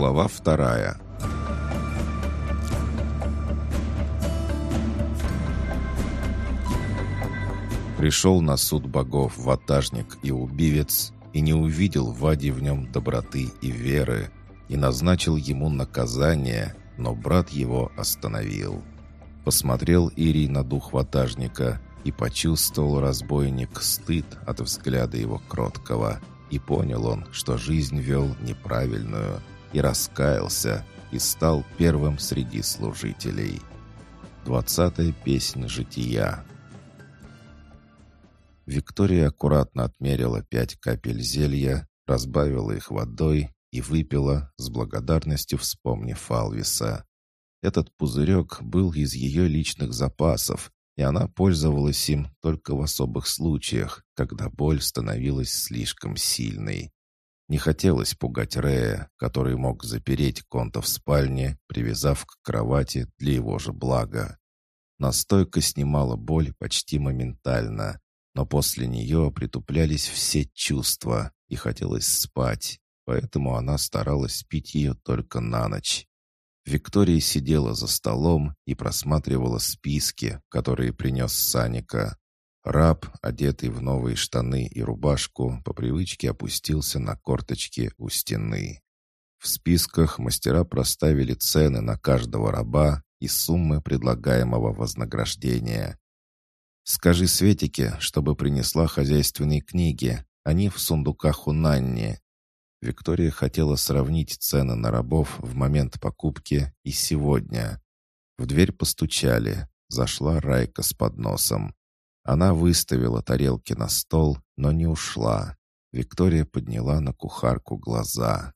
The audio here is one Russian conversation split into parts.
Глава вторая. Пришел на суд богов ватажник и убивец, и не увидел Вади в нем доброты и веры, и назначил ему наказание, но брат его остановил. Посмотрел Ирий на дух ватажника, и почувствовал разбойник стыд от взгляда его кроткого, и понял он, что жизнь вел неправильную – и раскаялся, и стал первым среди служителей. Двадцатая песнь жития. Виктория аккуратно отмерила пять капель зелья, разбавила их водой и выпила, с благодарностью вспомнив Алвиса. Этот пузырек был из ее личных запасов, и она пользовалась им только в особых случаях, когда боль становилась слишком сильной. Не хотелось пугать Рея, который мог запереть Конта в спальне, привязав к кровати для его же блага. Настойка снимала боль почти моментально, но после нее притуплялись все чувства, и хотелось спать, поэтому она старалась пить ее только на ночь. Виктория сидела за столом и просматривала списки, которые принес Саника. Раб, одетый в новые штаны и рубашку, по привычке опустился на корточки у стены. В списках мастера проставили цены на каждого раба и суммы предлагаемого вознаграждения. «Скажи Светике, чтобы принесла хозяйственные книги. Они в сундуках у Нанни». Виктория хотела сравнить цены на рабов в момент покупки и сегодня. В дверь постучали. Зашла Райка с подносом. Она выставила тарелки на стол, но не ушла. Виктория подняла на кухарку глаза.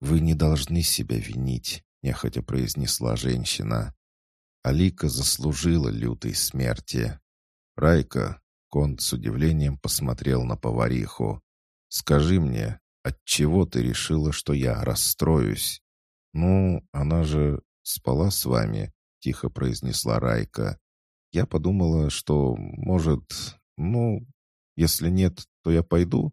«Вы не должны себя винить», — нехотя произнесла женщина. Алика заслужила лютой смерти. «Райка», — Конт с удивлением посмотрел на повариху. «Скажи мне, отчего ты решила, что я расстроюсь?» «Ну, она же спала с вами», — тихо произнесла Райка. Я подумала, что, может, ну, если нет, то я пойду.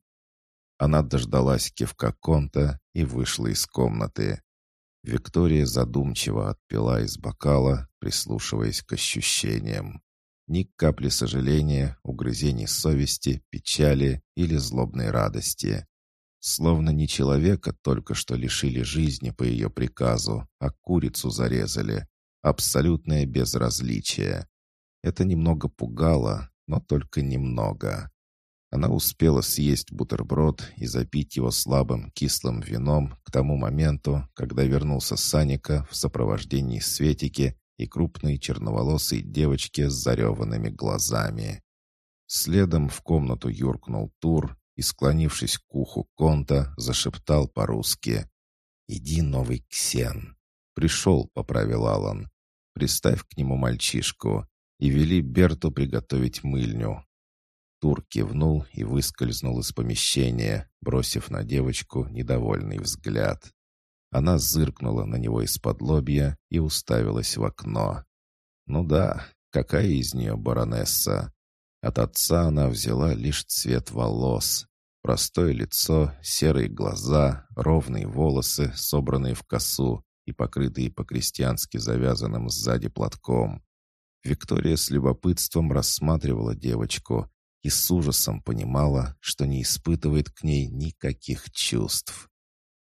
Она дождалась кивка Конта и вышла из комнаты. Виктория задумчиво отпила из бокала, прислушиваясь к ощущениям. Ни капли сожаления, угрызений совести, печали или злобной радости. Словно не человека только что лишили жизни по ее приказу, а курицу зарезали. Абсолютное безразличие. Это немного пугало, но только немного. Она успела съесть бутерброд и запить его слабым кислым вином к тому моменту, когда вернулся Саника в сопровождении Светики и крупной черноволосой девочки с зареванными глазами. Следом в комнату юркнул Тур и, склонившись к уху Конта, зашептал по-русски. «Иди, новый Ксен!» «Пришел», — поправил Алан. «Приставь к нему мальчишку и вели Берту приготовить мыльню. Тур кивнул и выскользнул из помещения, бросив на девочку недовольный взгляд. Она зыркнула на него из-под лобья и уставилась в окно. «Ну да, какая из нее баронесса?» От отца она взяла лишь цвет волос. Простое лицо, серые глаза, ровные волосы, собранные в косу и покрытые по-крестьянски завязанным сзади платком. Виктория с любопытством рассматривала девочку и с ужасом понимала, что не испытывает к ней никаких чувств.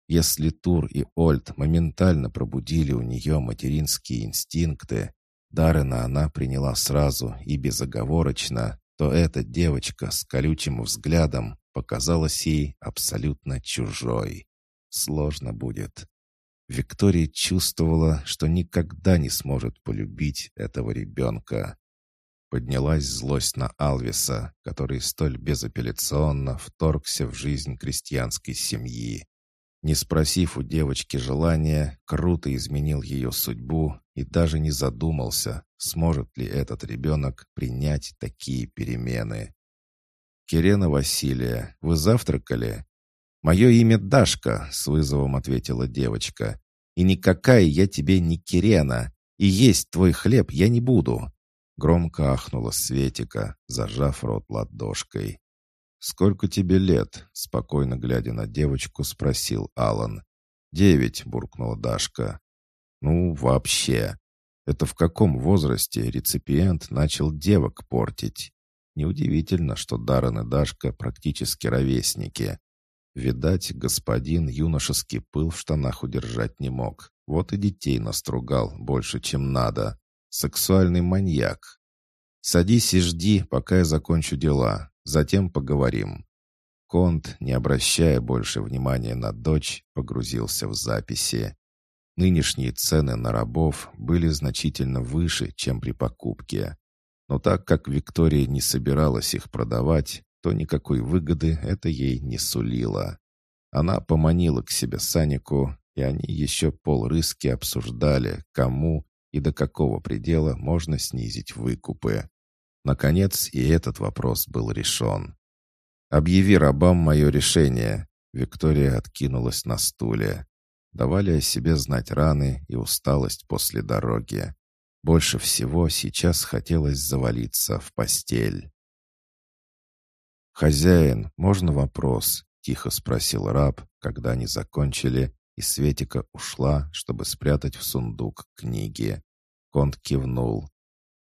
Если Тур и Ольд моментально пробудили у нее материнские инстинкты, Даррена она приняла сразу и безоговорочно, то эта девочка с колючим взглядом показалась ей абсолютно чужой. Сложно будет. Виктория чувствовала, что никогда не сможет полюбить этого ребенка. Поднялась злость на Алвиса, который столь безапелляционно вторгся в жизнь крестьянской семьи. Не спросив у девочки желания, круто изменил ее судьбу и даже не задумался, сможет ли этот ребенок принять такие перемены. «Кирена Василия, вы завтракали?» «Мое имя Дашка», — с вызовом ответила девочка. «И никакая я тебе не Кирена, и есть твой хлеб я не буду». Громко ахнула Светика, зажав рот ладошкой. «Сколько тебе лет?» — спокойно глядя на девочку, спросил Алан. «Девять», — буркнула Дашка. «Ну, вообще. Это в каком возрасте реципиент начал девок портить? Неудивительно, что Даррен и Дашка практически ровесники. Видать, господин юношеский пыл в штанах удержать не мог. Вот и детей настругал больше, чем надо. Сексуальный маньяк. Садись и жди, пока я закончу дела. Затем поговорим. Конт, не обращая больше внимания на дочь, погрузился в записи. Нынешние цены на рабов были значительно выше, чем при покупке. Но так как Виктория не собиралась их продавать, то никакой выгоды это ей не сулило. Она поманила к себе Санику, и они еще полрыски обсуждали, кому и до какого предела можно снизить выкупы. Наконец, и этот вопрос был решен. «Объяви рабам мое решение», — Виктория откинулась на стуле. Давали о себе знать раны и усталость после дороги. Больше всего сейчас хотелось завалиться в постель. «Хозяин, можно вопрос?» — тихо спросил раб, когда они закончили, и Светика ушла, чтобы спрятать в сундук книги. Конт кивнул.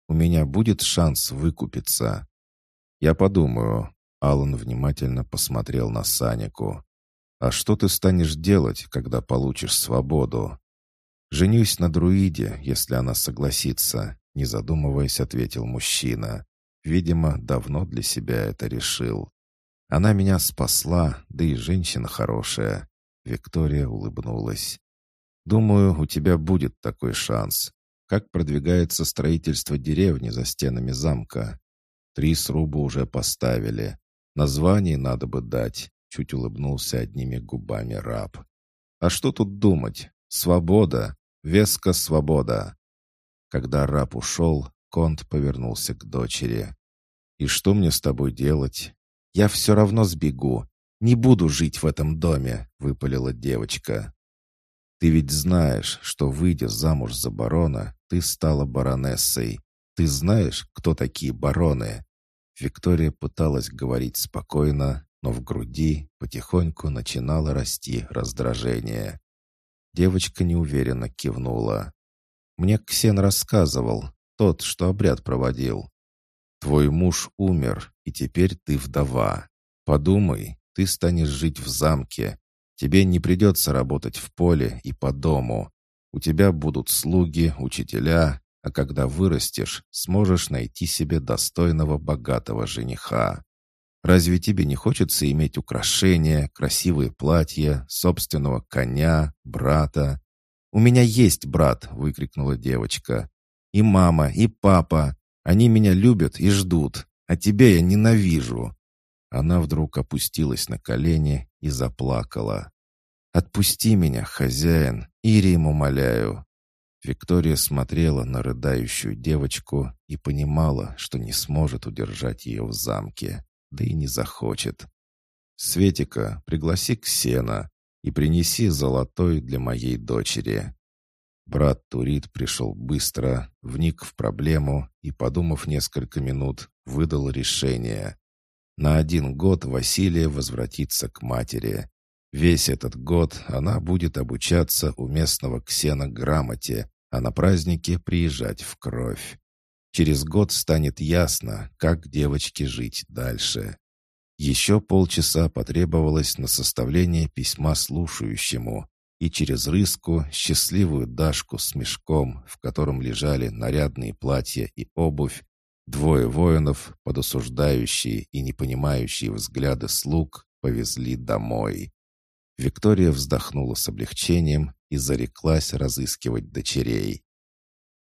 «У меня будет шанс выкупиться?» «Я подумаю». Алан внимательно посмотрел на Санику. «А что ты станешь делать, когда получишь свободу?» «Женюсь на друиде, если она согласится», — не задумываясь, ответил мужчина. Видимо, давно для себя это решил. Она меня спасла, да и женщина хорошая. Виктория улыбнулась. «Думаю, у тебя будет такой шанс. Как продвигается строительство деревни за стенами замка? Три сруба уже поставили. Название надо бы дать», — чуть улыбнулся одними губами раб. «А что тут думать? Свобода! Веска свобода!» Когда раб ушел, Конт повернулся к дочери. «И что мне с тобой делать?» «Я все равно сбегу. Не буду жить в этом доме», — выпалила девочка. «Ты ведь знаешь, что, выйдя замуж за барона, ты стала баронессой. Ты знаешь, кто такие бароны?» Виктория пыталась говорить спокойно, но в груди потихоньку начинало расти раздражение. Девочка неуверенно кивнула. «Мне Ксен рассказывал, тот, что обряд проводил. Твой муж умер, и теперь ты вдова. Подумай, ты станешь жить в замке, Тебе не придется работать в поле и по дому. У тебя будут слуги, учителя, а когда вырастешь, сможешь найти себе достойного богатого жениха. Разве тебе не хочется иметь украшения, красивые платья, собственного коня, брата? «У меня есть брат!» — выкрикнула девочка. «И мама, и папа. Они меня любят и ждут, а тебя я ненавижу. Она вдруг опустилась на колени и заплакала. «Отпусти меня, хозяин, Ирим умоляю». Виктория смотрела на рыдающую девочку и понимала, что не сможет удержать ее в замке, да и не захочет. «Светика, пригласи Ксена и принеси золотой для моей дочери». Брат Турит пришел быстро, вник в проблему и, подумав несколько минут, выдал решение. На один год Василия возвратится к матери. Весь этот год она будет обучаться у местного ксена грамоте, а на праздники приезжать в кровь. Через год станет ясно, как девочке жить дальше. Еще полчаса потребовалось на составление письма слушающему, и через рыску счастливую Дашку с мешком, в котором лежали нарядные платья и обувь, Двое воинов, под осуждающие и не понимающие взгляды слуг, повезли домой. Виктория вздохнула с облегчением и зареклась разыскивать дочерей.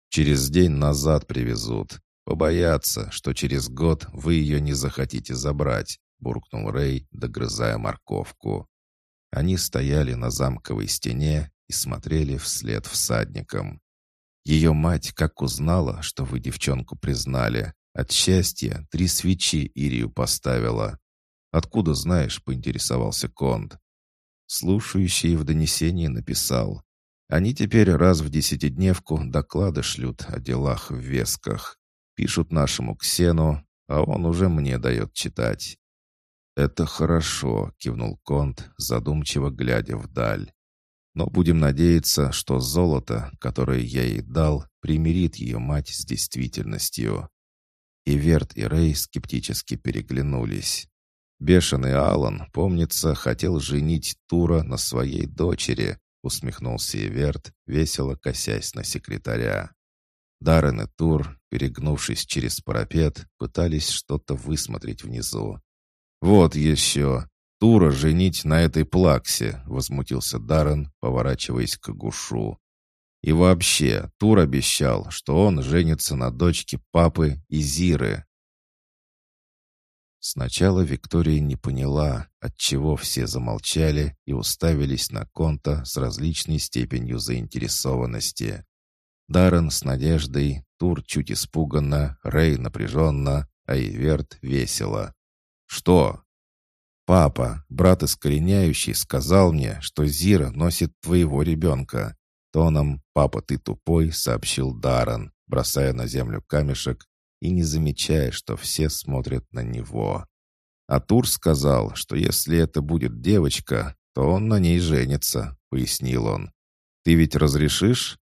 «Через день назад привезут. Побоятся, что через год вы ее не захотите забрать», буркнул Рэй, догрызая морковку. Они стояли на замковой стене и смотрели вслед всадникам. Ее мать как узнала, что вы девчонку признали. От счастья три свечи Ирию поставила. «Откуда знаешь?» — поинтересовался Конд. Слушающий в донесении написал. Они теперь раз в десятидневку доклады шлют о делах в весках. Пишут нашему Ксену, а он уже мне дает читать. «Это хорошо», — кивнул Конт, задумчиво глядя вдаль. Но будем надеяться, что золото, которое я ей дал, примирит ее мать с действительностью. И Верт, и Рэй скептически переглянулись. Бешеный Алан, помнится, хотел женить Тура на своей дочери, усмехнулся Иверт, весело косясь на секретаря. Даррен и Тур, перегнувшись через парапет, пытались что-то высмотреть внизу. «Вот еще! Тура женить на этой плаксе!» — возмутился Даррен, поворачиваясь к Гушу. «И вообще, Тур обещал, что он женится на дочке папы и Зиры». Сначала Виктория не поняла, отчего все замолчали и уставились на Конта с различной степенью заинтересованности. Даррен с надеждой, Тур чуть испуганно, Рэй напряженно, а Иверт весело. «Что?» «Папа, брат искореняющий, сказал мне, что Зира носит твоего ребенка». Тоном «Папа, ты тупой», сообщил Даррен, бросая на землю камешек и не замечая, что все смотрят на него. А Тур сказал, что если это будет девочка, то он на ней женится, пояснил он. «Ты ведь разрешишь?»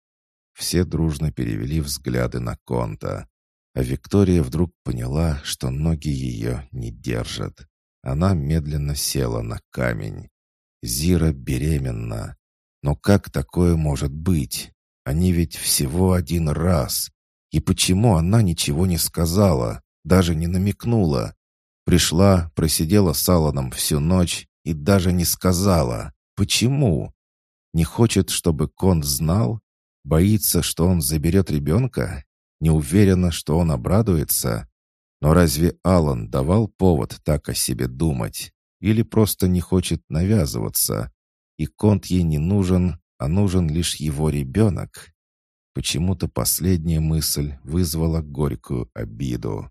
Все дружно перевели взгляды на Конта. А Виктория вдруг поняла, что ноги ее не держат. Она медленно села на камень. Зира беременна. Но как такое может быть? Они ведь всего один раз. И почему она ничего не сказала, даже не намекнула? Пришла, просидела с Алланом всю ночь и даже не сказала. Почему? Не хочет, чтобы Конт знал? Боится, что он заберет ребенка? Не уверена, что он обрадуется? Но разве Алан давал повод так о себе думать? Или просто не хочет навязываться? И Конт ей не нужен, а нужен лишь его ребенок? Почему-то последняя мысль вызвала горькую обиду.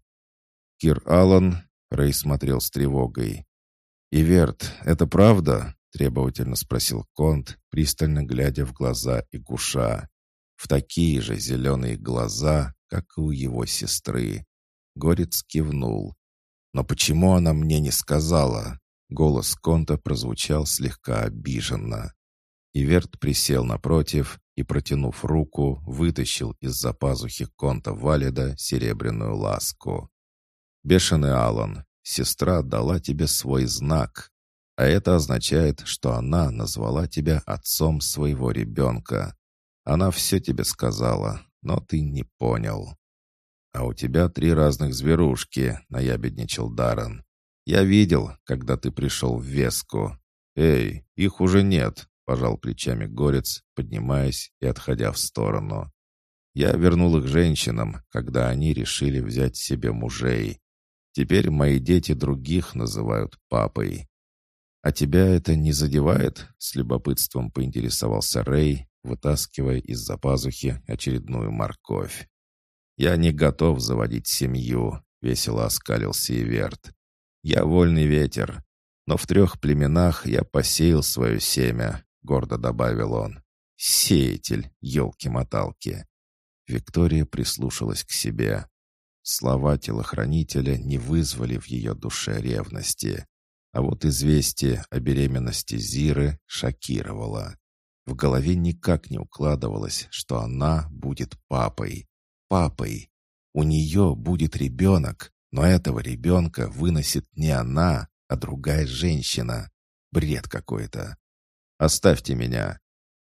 «Кир Аллан», — Рэй смотрел с тревогой. «Иверт, это правда?» — требовательно спросил Конт, пристально глядя в глаза Игуша в такие же зеленые глаза, как и у его сестры. Горец кивнул. «Но почему она мне не сказала?» Голос Конта прозвучал слегка обиженно. Иверт присел напротив и, протянув руку, вытащил из-за пазухи Конта Валида серебряную ласку. «Бешеный Алан, сестра дала тебе свой знак, а это означает, что она назвала тебя отцом своего ребенка. Она все тебе сказала, но ты не понял. А у тебя три разных зверушки, наябедничал Даррен. Я видел, когда ты пришел в Веску. Эй, их уже нет, пожал плечами Горец, поднимаясь и отходя в сторону. Я вернул их женщинам, когда они решили взять себе мужей. Теперь мои дети других называют папой. «А тебя это не задевает?» — с любопытством поинтересовался Рэй, вытаскивая из-за пазухи очередную морковь. «Я не готов заводить семью», — весело оскалился Иверт. «Я вольный ветер, но в трех племенах я посеял свое семя», — гордо добавил он. «Сеятель, елки-моталки». Виктория прислушалась к себе. Слова телохранителя не вызвали в ее душе ревности. А вот известие о беременности Зиры шокировало. В голове никак не укладывалось, что она будет папой. Папой. У нее будет ребенок, но этого ребенка выносит не она, а другая женщина. Бред какой-то. «Оставьте меня!»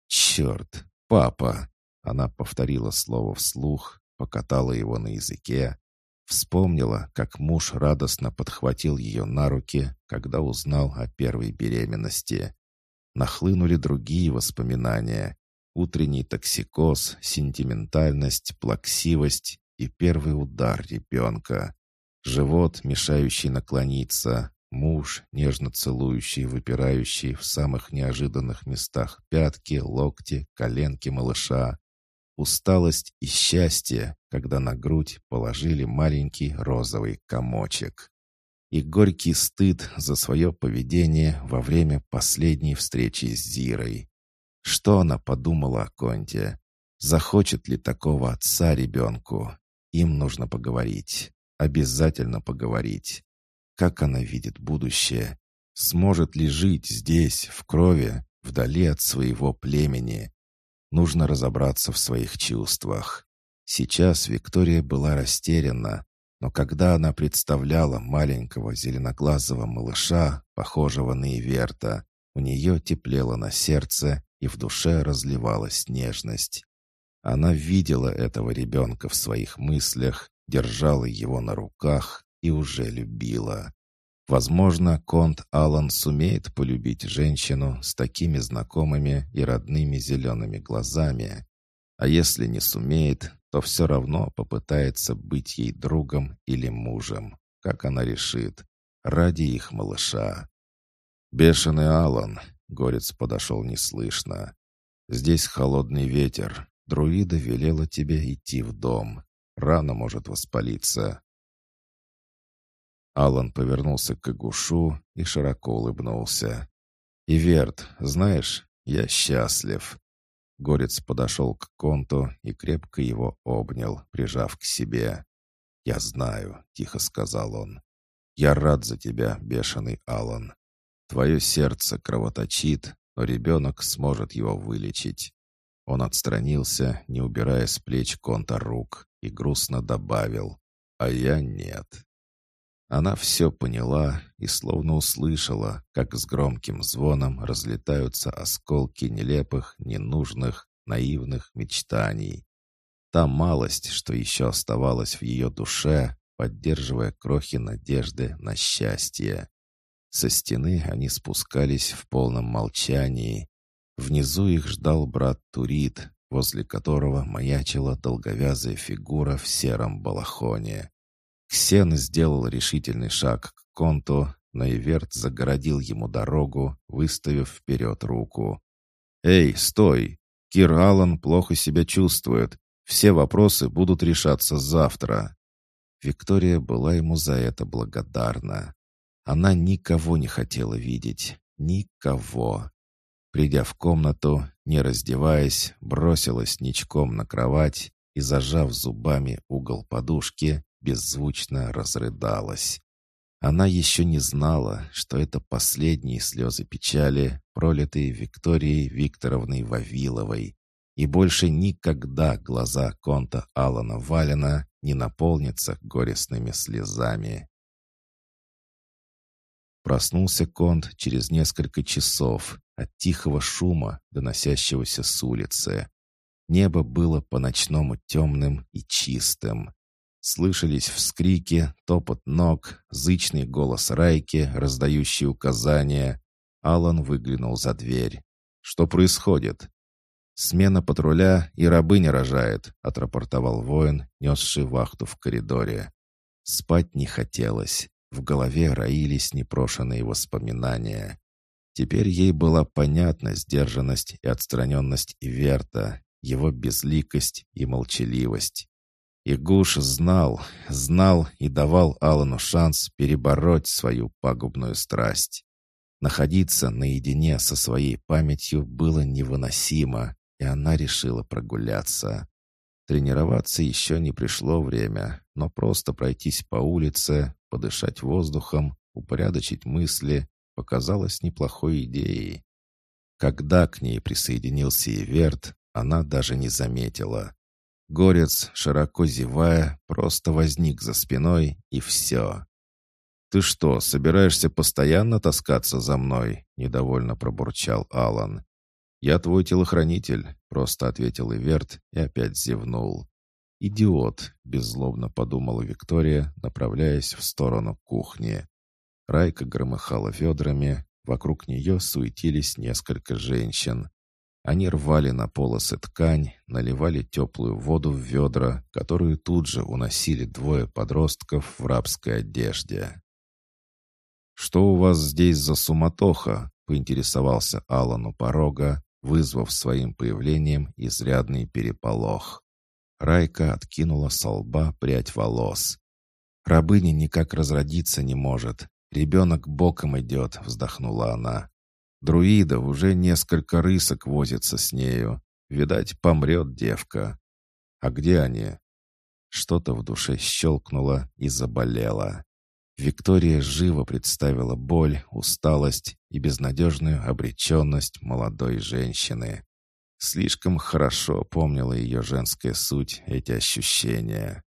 «Черт! Папа!» Она повторила слово вслух, покатала его на языке, Вспомнила, как муж радостно подхватил ее на руки, когда узнал о первой беременности нахлынули другие воспоминания. Утренний токсикоз, сентиментальность, плаксивость и первый удар ребенка. Живот, мешающий наклониться, муж, нежно целующий, выпирающий в самых неожиданных местах пятки, локти, коленки малыша. Усталость и счастье, когда на грудь положили маленький розовый комочек и горький стыд за свое поведение во время последней встречи с Зирой. Что она подумала о Конте? Захочет ли такого отца ребенку? Им нужно поговорить. Обязательно поговорить. Как она видит будущее? Сможет ли жить здесь, в крови, вдали от своего племени. Нужно разобраться в своих чувствах. Сейчас Виктория была растеряна, но когда она представляла маленького зеленоглазого малыша, похожего на Иверта, у нее теплело на сердце и в душе разливалась нежность. Она видела этого ребенка в своих мыслях, держала его на руках и уже любила. Возможно, Конт Аллан сумеет полюбить женщину с такими знакомыми и родными зелеными глазами. А если не сумеет, то все равно попытается быть ей другом или мужем, как она решит, ради их малыша. «Бешеный Алан, Горец подошел неслышно. «Здесь холодный ветер. Друида велела тебе идти в дом. Рана может воспалиться. Алан повернулся к Игушу и широко улыбнулся. «Иверт, знаешь, я счастлив». Горец подошел к Конту и крепко его обнял, прижав к себе. «Я знаю», — тихо сказал он. «Я рад за тебя, бешеный Алан. Твое сердце кровоточит, но ребенок сможет его вылечить». Он отстранился, не убирая с плеч Конта рук, и грустно добавил, «А я нет». Она все поняла и словно услышала, как с громким звоном разлетаются осколки нелепых, ненужных, наивных мечтаний. Та малость, что еще оставалась в ее душе, поддерживая крохи надежды на счастье. Со стены они спускались в полном молчании. Внизу их ждал брат Турит, возле которого маячила долговязая фигура в сером балахоне. Ксен сделал решительный шаг к конту, но Иверт загородил ему дорогу, выставив вперед руку. «Эй, стой! Кир Аллан плохо себя чувствует. Все вопросы будут решаться завтра». Виктория была ему за это благодарна. Она никого не хотела видеть. Никого. Придя в комнату, не раздеваясь, бросилась ничком на кровать и, зажав зубами угол подушки, беззвучно разрыдалась. Она еще не знала, что это последние слезы печали, пролитые Викторией Викторовной Вавиловой, и больше никогда глаза конта Алана Валина не наполнятся горестными слезами. Проснулся конт через несколько часов от тихого шума, доносящегося с улицы. Небо было по-ночному темным и чистым. Слышались вскрики, топот ног, зычный голос Райки, раздающий указания. Алан выглянул за дверь. «Что происходит?» «Смена патруля и рабыня рожает», — отрапортовал воин, несший вахту в коридоре. Спать не хотелось. В голове роились непрошенные воспоминания. Теперь ей была понятна сдержанность и отстраненность Иверта, его безликость и молчаливость. И Гуш знал, знал и давал Алану шанс перебороть свою пагубную страсть. Находиться наедине со своей памятью было невыносимо, и она решила прогуляться. Тренироваться еще не пришло время, но просто пройтись по улице, подышать воздухом, упорядочить мысли показалось неплохой идеей. Когда к ней присоединился Иверт, она даже не заметила. Горец, широко зевая, просто возник за спиной, и все. «Ты что, собираешься постоянно таскаться за мной?» — недовольно пробурчал Алан. «Я твой телохранитель», — просто ответил Иверт и опять зевнул. «Идиот», — беззлобно подумала Виктория, направляясь в сторону кухни. Райка громыхала ведрами, вокруг нее суетились несколько женщин. Они рвали на полосы ткань, наливали теплую воду в ведра, которую тут же уносили двое подростков в рабской одежде. «Что у вас здесь за суматоха?» — поинтересовался Аллан у порога, вызвав своим появлением изрядный переполох. Райка откинула со лба прядь волос. «Рабыня никак разродиться не может. Ребенок боком идет», — вздохнула она. Друида уже несколько рысок возится с нею. Видать, помрет девка. А где они? Что-то в душе щелкнуло и заболело. Виктория живо представила боль, усталость и безнадежную обреченность молодой женщины. Слишком хорошо помнила ее женская суть эти ощущения.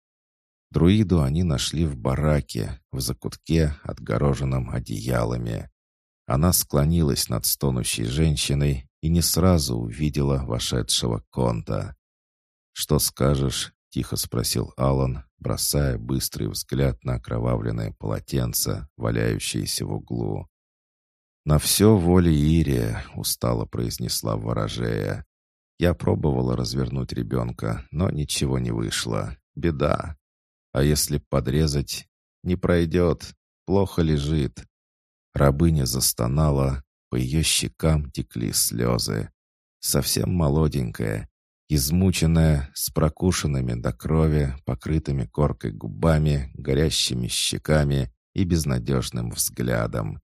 Друиду они нашли в бараке, в закутке, отгороженном одеялами. Она склонилась над стонущей женщиной и не сразу увидела вошедшего конта. «Что скажешь?» — тихо спросил Алан, бросая быстрый взгляд на окровавленное полотенце, валяющееся в углу. «На все воле Ирия», — устало произнесла ворожея. «Я пробовала развернуть ребенка, но ничего не вышло. Беда. А если подрезать? Не пройдет. Плохо лежит». Рабыня застонала, по ее щекам текли слезы. Совсем молоденькая, измученная, с прокушенными до крови, покрытыми коркой губами, горящими щеками и безнадежным взглядом.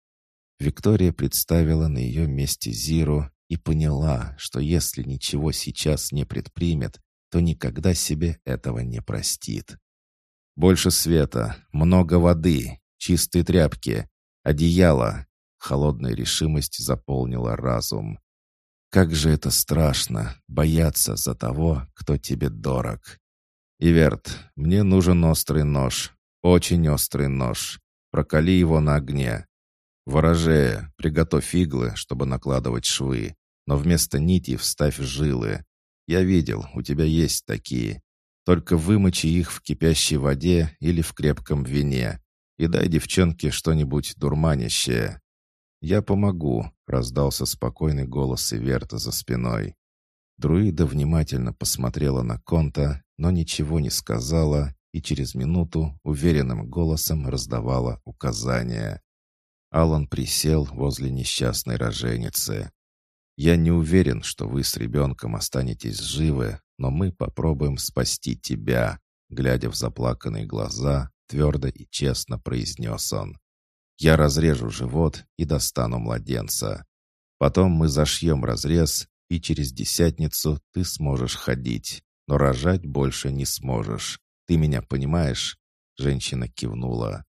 Виктория представила на ее месте Зиру и поняла, что если ничего сейчас не предпримет, то никогда себе этого не простит. «Больше света, много воды, чистые тряпки, одеяло». Холодная решимость заполнила разум. Как же это страшно, бояться за того, кто тебе дорог. Иверт, мне нужен острый нож, очень острый нож. Прокали его на огне. Ворожея, приготовь иглы, чтобы накладывать швы, но вместо нити вставь жилы. Я видел, у тебя есть такие. Только вымочи их в кипящей воде или в крепком вине и дай девчонке что-нибудь дурманящее. «Я помогу», — раздался спокойный голос Иверта за спиной. Друида внимательно посмотрела на Конта, но ничего не сказала и через минуту уверенным голосом раздавала указания. Алан присел возле несчастной роженицы. «Я не уверен, что вы с ребенком останетесь живы, но мы попробуем спасти тебя», глядя в заплаканные глаза, твердо и честно произнес он. Я разрежу живот и достану младенца. Потом мы зашьем разрез, и через десятницу ты сможешь ходить, но рожать больше не сможешь. Ты меня понимаешь?» Женщина кивнула.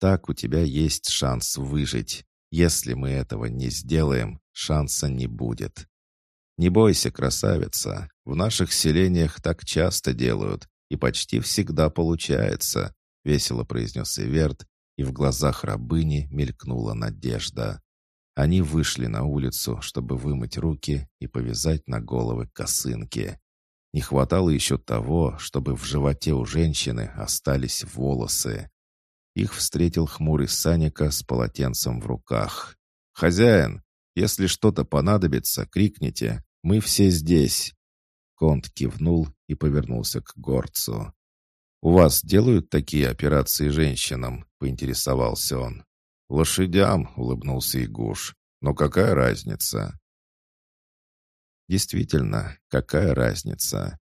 «Так у тебя есть шанс выжить. Если мы этого не сделаем, шанса не будет. Не бойся, красавица. В наших селениях так часто делают, и почти всегда получается», — весело произнес Иверт и в глазах рабыни мелькнула надежда. Они вышли на улицу, чтобы вымыть руки и повязать на головы косынки. Не хватало еще того, чтобы в животе у женщины остались волосы. Их встретил хмурый Саника с полотенцем в руках. «Хозяин, если что-то понадобится, крикните. Мы все здесь». Конт кивнул и повернулся к горцу. «У вас делают такие операции женщинам?» — поинтересовался он. «Лошадям», — улыбнулся Игуш. «Но какая разница?» Действительно, какая разница?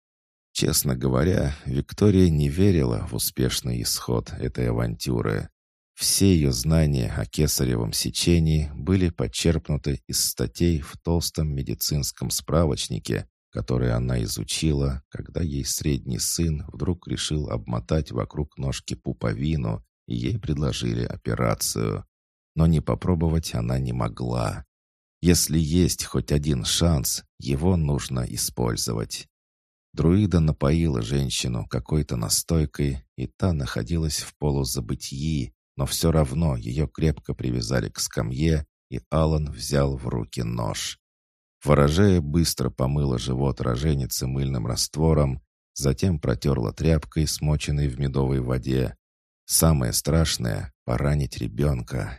Честно говоря, Виктория не верила в успешный исход этой авантюры. Все ее знания о кесаревом сечении были почерпнуты из статей в толстом медицинском справочнике, которые она изучила, когда ей средний сын вдруг решил обмотать вокруг ножки пуповину, и ей предложили операцию. Но не попробовать она не могла. Если есть хоть один шанс, его нужно использовать. Друида напоила женщину какой-то настойкой, и та находилась в полузабытии, но все равно ее крепко привязали к скамье, и Алан взял в руки нож. Ворожея быстро помыла живот роженицы мыльным раствором, затем протерла тряпкой, смоченной в медовой воде. Самое страшное — поранить ребенка.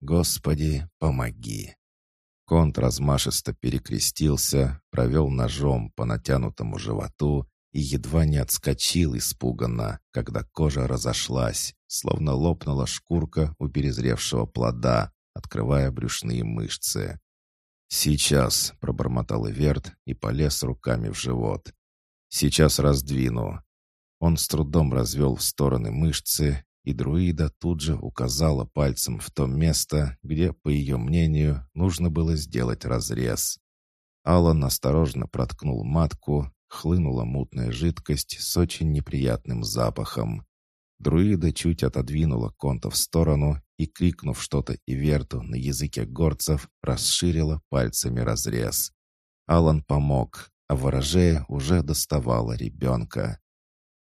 Господи, помоги! Конт размашисто перекрестился, провел ножом по натянутому животу и едва не отскочил испуганно, когда кожа разошлась, словно лопнула шкурка у перезревшего плода, открывая брюшные мышцы. «Сейчас», — пробормотал Иверт и полез руками в живот. «Сейчас раздвину». Он с трудом развел в стороны мышцы, и друида тут же указала пальцем в то место, где, по ее мнению, нужно было сделать разрез. Алан осторожно проткнул матку, хлынула мутная жидкость с очень неприятным запахом. Друида чуть отодвинула Конта в сторону и, крикнув что-то Иверту на языке горцев, расширила пальцами разрез. Алан помог, а ворожея уже доставала ребенка.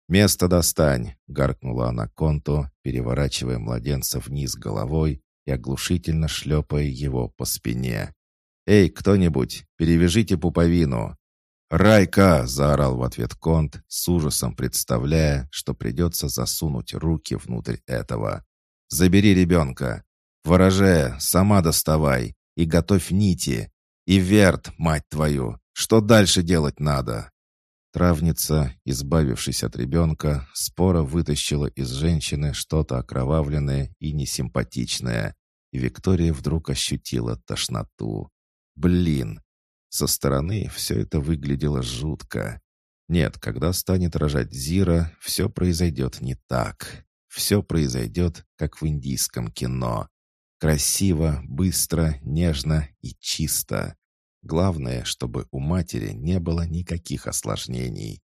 «Место достань!» — гаркнула она Конту, переворачивая младенца вниз головой и оглушительно шлепая его по спине. «Эй, кто-нибудь, перевяжите пуповину!» «Райка!» — заорал в ответ Конт, с ужасом представляя, что придется засунуть руки внутрь этого. «Забери ребенка! Ворожея, сама доставай! И готовь нити! И верт, мать твою! Что дальше делать надо?» Травница, избавившись от ребенка, споро вытащила из женщины что-то окровавленное и несимпатичное, и Виктория вдруг ощутила тошноту. «Блин, со стороны все это выглядело жутко. Нет, когда станет рожать Зира, все произойдет не так. Все произойдет, как в индийском кино. Красиво, быстро, нежно и чисто. Главное, чтобы у матери не было никаких осложнений.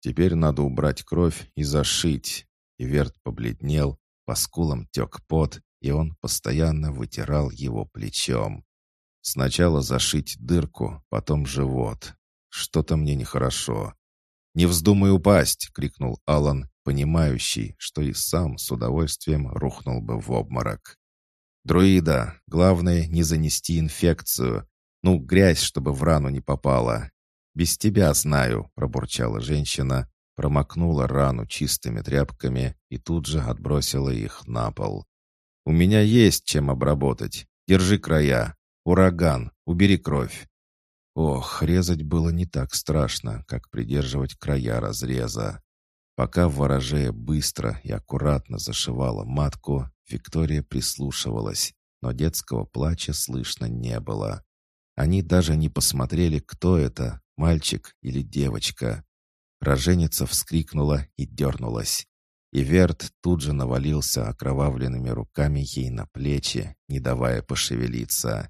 Теперь надо убрать кровь и зашить. Иверт побледнел, по скулам тек пот, и он постоянно вытирал его плечом. Сначала зашить дырку, потом живот. Что-то мне нехорошо. «Не вздумай упасть!» — крикнул Алан, понимающий, что и сам с удовольствием рухнул бы в обморок. «Друида, главное не занести инфекцию. Ну, грязь, чтобы в рану не попала. Без тебя знаю», — пробурчала женщина, промокнула рану чистыми тряпками и тут же отбросила их на пол. «У меня есть чем обработать. Держи края. «Ураган! Убери кровь!» Ох, резать было не так страшно, как придерживать края разреза. Пока ворожея быстро и аккуратно зашивала матку, Виктория прислушивалась, но детского плача слышно не было. Они даже не посмотрели, кто это, мальчик или девочка. Роженица вскрикнула и дернулась. И Верт тут же навалился окровавленными руками ей на плечи, не давая пошевелиться.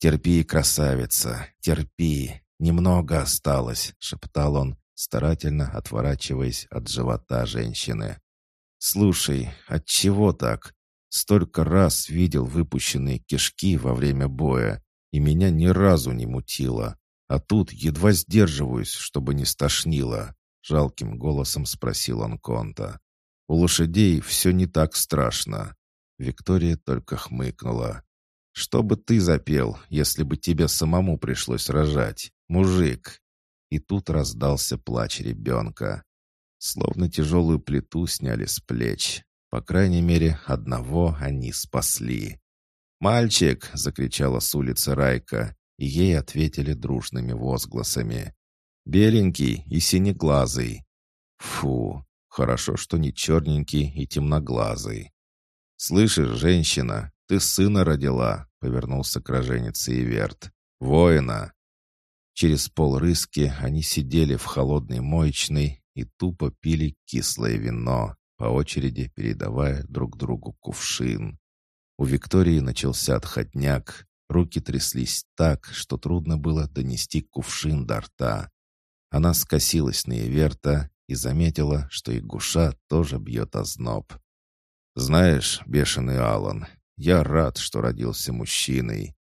«Терпи, красавица, терпи, немного осталось», — шептал он, старательно отворачиваясь от живота женщины. «Слушай, от чего так? Столько раз видел выпущенные кишки во время боя, и меня ни разу не мутило. А тут едва сдерживаюсь, чтобы не стошнило», — жалким голосом спросил он Конта. «У лошадей все не так страшно». Виктория только хмыкнула. Что бы ты запел, если бы тебе самому пришлось рожать, мужик?» И тут раздался плач ребенка. Словно тяжелую плиту сняли с плеч. По крайней мере, одного они спасли. «Мальчик!» — закричала с улицы Райка, и ей ответили дружными возгласами. «Беленький и синеглазый!» «Фу! Хорошо, что не черненький и темноглазый!» «Слышишь, женщина, «Ты сына родила», — повернулся к роженице Иверт. «Воина». Через полрыски они сидели в холодной моечной и тупо пили кислое вино, по очереди передавая друг другу кувшин. У Виктории начался отходняк, руки тряслись так, что трудно было донести кувшин до рта. Она скосилась на Иверта и заметила, что и Гуша тоже бьет озноб. «Знаешь, бешеный Алан, я рад, что родился мужчиной».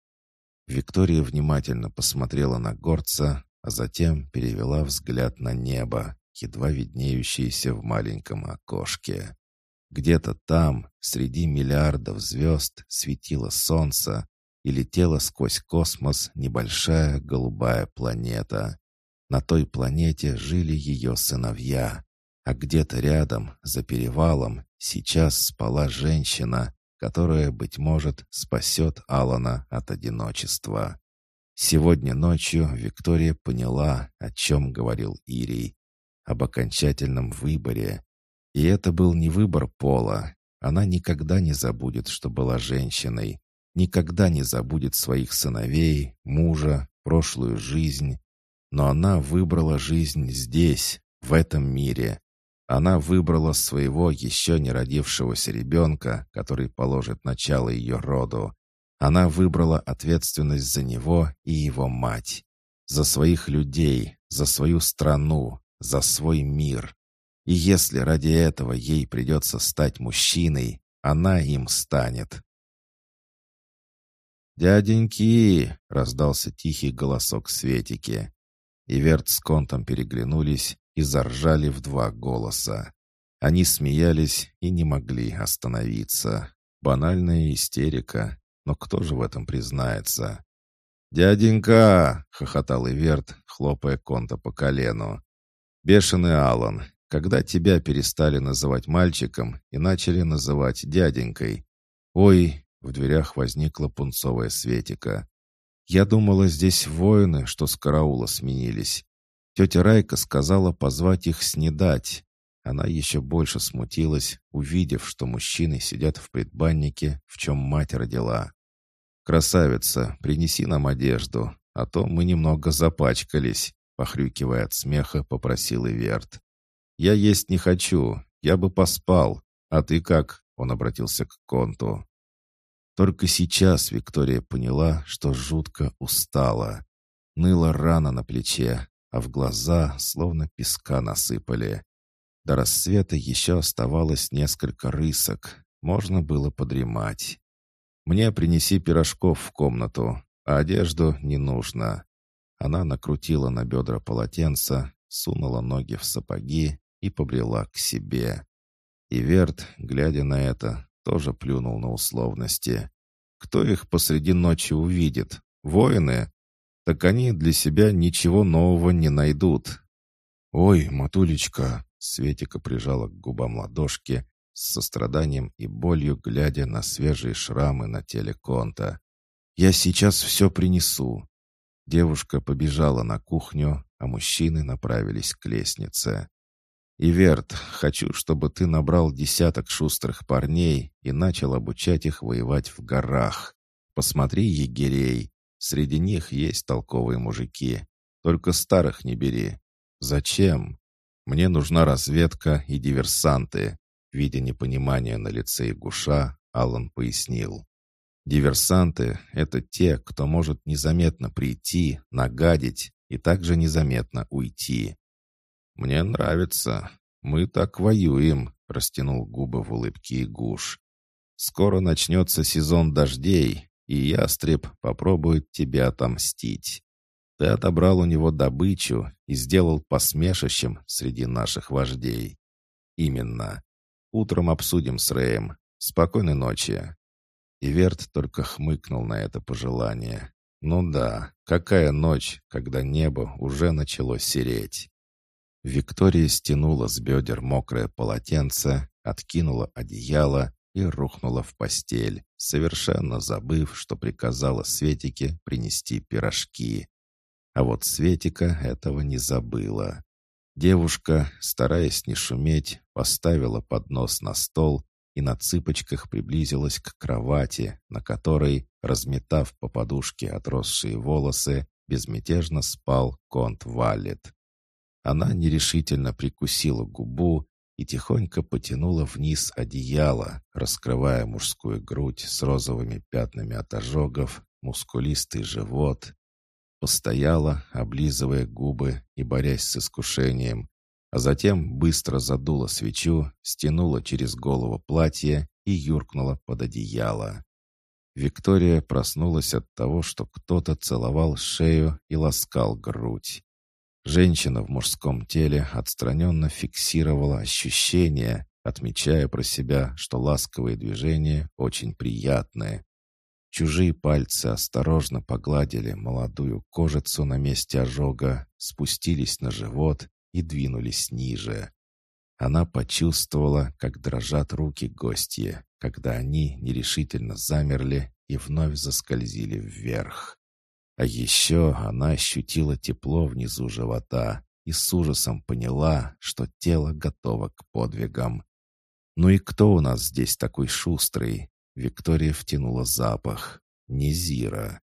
Виктория внимательно посмотрела на горца, а затем перевела взгляд на небо, едва виднеющееся в маленьком окошке. Где-то там, среди миллиардов звезд, светило солнце и летела сквозь космос небольшая голубая планета. На той планете жили ее сыновья, а где-то рядом, за перевалом, сейчас спала женщина, которая, быть может, спасет Алана от одиночества. Сегодня ночью Виктория поняла, о чем говорил Ирий, об окончательном выборе. И это был не выбор пола. Она никогда не забудет, что была женщиной, никогда не забудет своих сыновей, мужа, прошлую жизнь. Но она выбрала жизнь здесь, в этом мире, она выбрала своего еще не родившегося ребенка, который положит начало ее роду. Она выбрала ответственность за него и его мать. За своих людей, за свою страну, за свой мир. И если ради этого ей придется стать мужчиной, она им станет. «Дяденьки!» — раздался тихий голосок Светики. Иверт с Контом переглянулись и заржали в два голоса. Они смеялись и не могли остановиться. Банальная истерика, но кто же в этом признается? «Дяденька!» — хохотал Иверт, хлопая Конта по колену. «Бешеный Алан, когда тебя перестали называть мальчиком и начали называть дяденькой?» «Ой!» — в дверях возникла пунцовая Светика. «Я думала, здесь воины, что с караула сменились. Тетя Райка сказала позвать их снедать. Она еще больше смутилась, увидев, что мужчины сидят в предбаннике, в чем мать родила. «Красавица, принеси нам одежду, а то мы немного запачкались», похрюкивая от смеха, попросил Иверт. «Я есть не хочу, я бы поспал. А ты как?» Он обратился к Конту. Только сейчас Виктория поняла, что жутко устала. Ныла рана на плече, а в глаза словно песка насыпали. До рассвета еще оставалось несколько рысок. Можно было подремать. «Мне принеси пирожков в комнату, а одежду не нужно». Она накрутила на бедра полотенца, сунула ноги в сапоги и побрела к себе. И Верт, глядя на это, тоже плюнул на условности. Кто их посреди ночи увидит? Воины? Так они для себя ничего нового не найдут. «Ой, матулечка!» Светика прижала к губам ладошки с состраданием и болью, глядя на свежие шрамы на теле Конта. «Я сейчас все принесу». Девушка побежала на кухню, а мужчины направились к лестнице. «Иверт, хочу, чтобы ты набрал десяток шустрых парней и начал обучать их воевать в горах. Посмотри егерей. Среди них есть толковые мужики. Только старых не бери. Зачем? Мне нужна разведка и диверсанты. Видя непонимание на лице Игуша, Аллан пояснил. Диверсанты — это те, кто может незаметно прийти, нагадить и также незаметно уйти. «Мне нравится. Мы так воюем», — растянул губы в улыбке Игуш. «Скоро начнется сезон дождей, и ястреб попробует тебя отомстить. Ты отобрал у него добычу и сделал посмешищем среди наших вождей. Именно. Утром обсудим с Рэем. Спокойной ночи. Иверт только хмыкнул на это пожелание. Ну да, какая ночь, когда небо уже начало сереть. Виктория стянула с бедер мокрое полотенце, откинула одеяло и рухнула в постель, совершенно забыв, что приказала Светике принести пирожки. А вот Светика этого не забыла. Девушка, стараясь не шуметь, поставила поднос на стол и на цыпочках приблизилась к кровати, на которой, разметав по подушке отросшие волосы, безмятежно спал конт Валет. Она нерешительно прикусила губу и тихонько потянула вниз одеяло, раскрывая мужскую грудь с розовыми пятнами от ожогов, мускулистый живот, Постояла, облизывая губы и борясь с искушением, а затем быстро задула свечу, стянула через голову платье и юркнула под одеяло. Виктория проснулась от того, что кто-то целовал шею и ласкал грудь. Женщина в мужском теле отстраненно фиксировала ощущения, отмечая про себя, что ласковые движения очень приятные, Чужие пальцы осторожно погладили молодую кожицу на месте ожога, спустились на живот и двинулись ниже. Она почувствовала, как дрожат руки гостья, когда они нерешительно замерли и вновь заскользили вверх. А еще она ощутила тепло внизу живота и с ужасом поняла, что тело готово к подвигам. «Ну и кто у нас здесь такой шустрый?» Виктория втянула запах. Незира.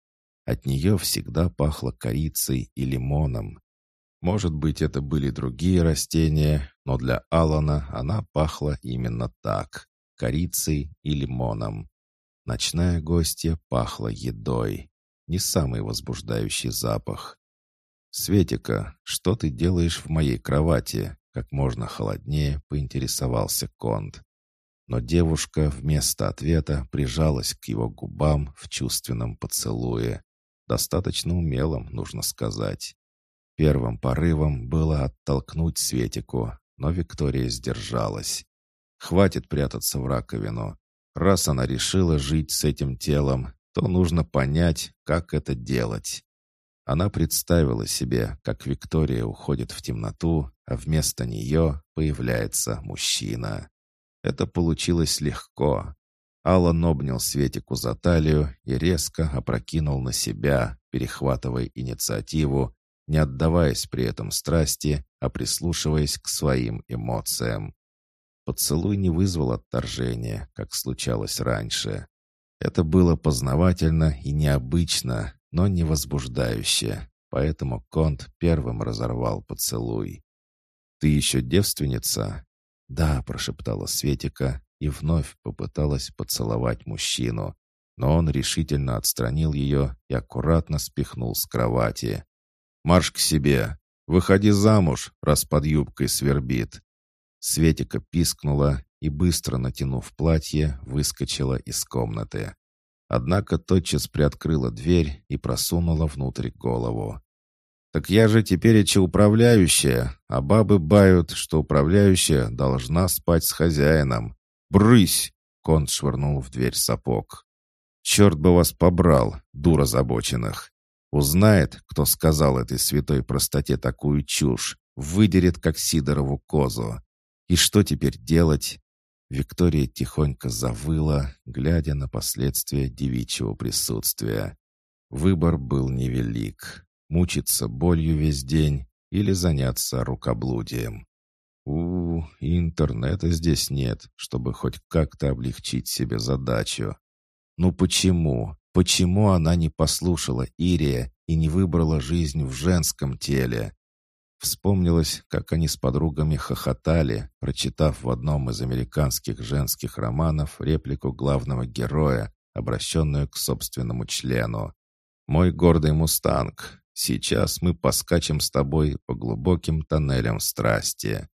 От нее всегда пахло корицей и лимоном. Может быть, это были другие растения, но для Алана она пахла именно так — корицей и лимоном. Ночная гостья пахла едой. Не самый возбуждающий запах. «Светика, что ты делаешь в моей кровати?» как можно холоднее поинтересовался Конт. Но девушка вместо ответа прижалась к его губам в чувственном поцелуе. Достаточно умелым, нужно сказать. Первым порывом было оттолкнуть Светику, но Виктория сдержалась. Хватит прятаться в раковину. Раз она решила жить с этим телом, то нужно понять, как это делать. Она представила себе, как Виктория уходит в темноту, а вместо нее появляется мужчина. Это получилось легко. Аллан обнял Светику за талию и резко опрокинул на себя, перехватывая инициативу не отдаваясь при этом страсти, а прислушиваясь к своим эмоциям. Поцелуй не вызвал отторжения, как случалось раньше. Это было познавательно и необычно, но не возбуждающе, поэтому Конт первым разорвал поцелуй. «Ты еще девственница?» «Да», — прошептала Светика и вновь попыталась поцеловать мужчину, но он решительно отстранил ее и аккуратно спихнул с кровати. Марш к себе. Выходи замуж, раз под юбкой свербит». Светика пискнула и, быстро натянув платье, выскочила из комнаты. Однако тотчас приоткрыла дверь и просунула внутрь голову. «Так я же теперь эче управляющая, а бабы бают, что управляющая должна спать с хозяином. Брысь!» — Конт швырнул в дверь сапог. «Черт бы вас побрал, дура забоченных! Узнает, кто сказал этой святой простоте такую чушь, выдерет, как Сидорову козу. И что теперь делать? Виктория тихонько завыла, глядя на последствия девичьего присутствия. Выбор был невелик. Мучиться болью весь день или заняться рукоблудием. У, -у интернета здесь нет, чтобы хоть как-то облегчить себе задачу. Ну почему? Почему она не послушала Ирия и не выбрала жизнь в женском теле? Вспомнилось, как они с подругами хохотали, прочитав в одном из американских женских романов реплику главного героя, обращенную к собственному члену. «Мой гордый мустанг, сейчас мы поскачем с тобой по глубоким тоннелям страсти».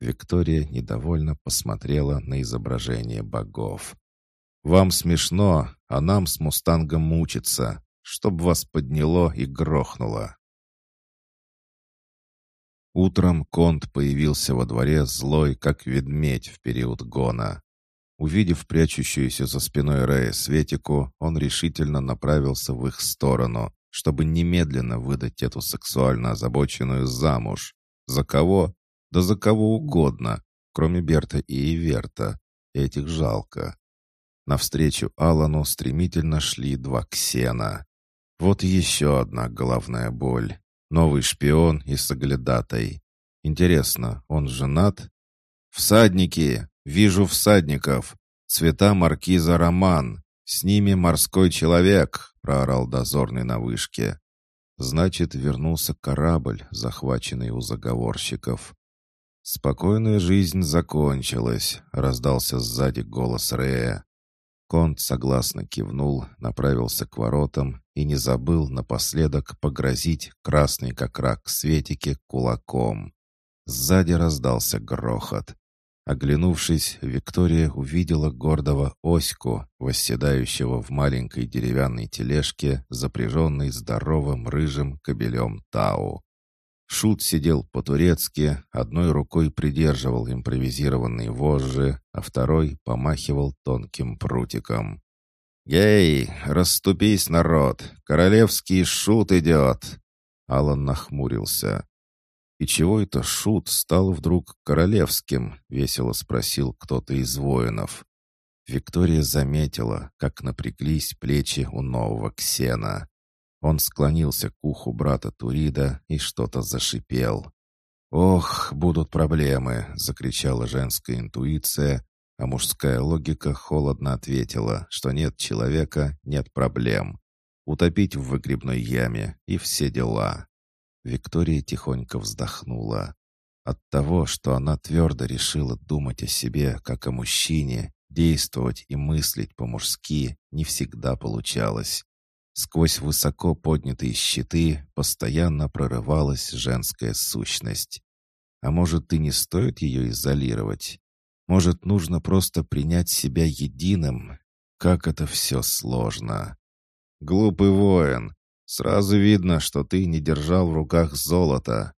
Виктория недовольно посмотрела на изображение богов. Вам смешно, а нам с мустангом мучиться, чтоб вас подняло и грохнуло. Утром Конт появился во дворе злой, как ведмедь в период гона. Увидев прячущуюся за спиной Рея Светику, он решительно направился в их сторону, чтобы немедленно выдать эту сексуально озабоченную замуж. За кого? Да за кого угодно, кроме Берта и Иверта. Этих жалко. Навстречу Алану стремительно шли два ксена. Вот еще одна головная боль. Новый шпион и соглядатай. Интересно, он женат? «Всадники! Вижу всадников! Цвета маркиза Роман! С ними морской человек!» — проорал дозорный на вышке. Значит, вернулся корабль, захваченный у заговорщиков. «Спокойная жизнь закончилась», — раздался сзади голос Рея. Конт согласно кивнул, направился к воротам и не забыл напоследок погрозить красный как рак Светике кулаком. Сзади раздался грохот. Оглянувшись, Виктория увидела гордого Оську, восседающего в маленькой деревянной тележке, запряженной здоровым рыжим кобелем Тау. Шут сидел по-турецки, одной рукой придерживал импровизированные вожжи, а второй помахивал тонким прутиком. «Гей, расступись, народ! Королевский шут идет!» Алан нахмурился. «И чего это шут стал вдруг королевским?» — весело спросил кто-то из воинов. Виктория заметила, как напряглись плечи у нового Ксена. Он склонился к уху брата Турида и что-то зашипел. «Ох, будут проблемы!» — закричала женская интуиция, а мужская логика холодно ответила, что нет человека — нет проблем. Утопить в выгребной яме и все дела. Виктория тихонько вздохнула. От того, что она твердо решила думать о себе, как о мужчине, действовать и мыслить по-мужски, не всегда получалось. Сквозь высоко поднятые щиты постоянно прорывалась женская сущность. А может, и не стоит ее изолировать? Может, нужно просто принять себя единым? Как это все сложно. Глупый воин. Сразу видно, что ты не держал в руках золото.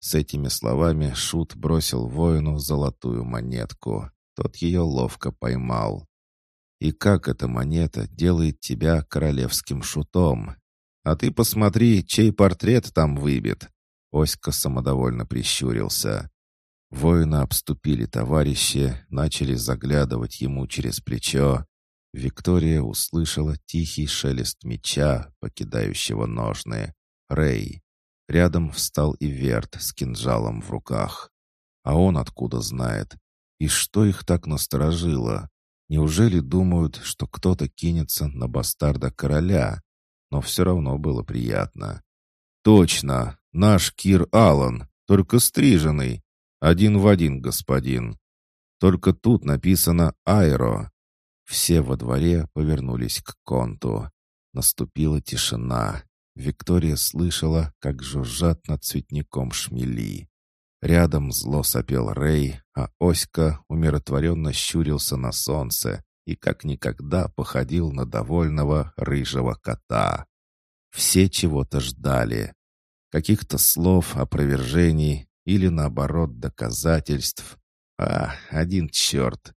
С этими словами Шут бросил воину золотую монетку. Тот ее ловко поймал. И как эта монета делает тебя королевским шутом? А ты посмотри, чей портрет там выбит. Оська самодовольно прищурился. Воины обступили товарища, начали заглядывать ему через плечо. Виктория услышала тихий шелест меча, покидающего ножны. Рэй. Рядом встал и Верт с кинжалом в руках. А он откуда знает? И что их так насторожило? Неужели думают, что кто-то кинется на бастарда короля? Но все равно было приятно. «Точно! Наш Кир Аллан, только стриженный. Один в один, господин. Только тут написано «Айро». Все во дворе повернулись к конту. Наступила тишина. Виктория слышала, как жужжат над цветником шмели. Рядом зло сопел Рэй, а Оська умиротворенно щурился на солнце и как никогда походил на довольного рыжего кота. Все чего-то ждали. Каких-то слов, опровержений или, наоборот, доказательств. А, один черт.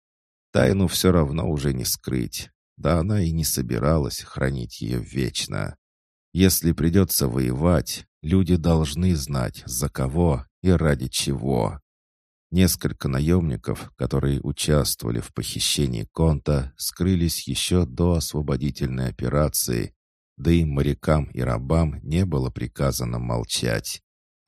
Тайну все равно уже не скрыть. Да она и не собиралась хранить ее вечно. Если придется воевать, люди должны знать, за кого и ради чего. Несколько наемников, которые участвовали в похищении Конта, скрылись еще до освободительной операции, да и морякам и рабам не было приказано молчать.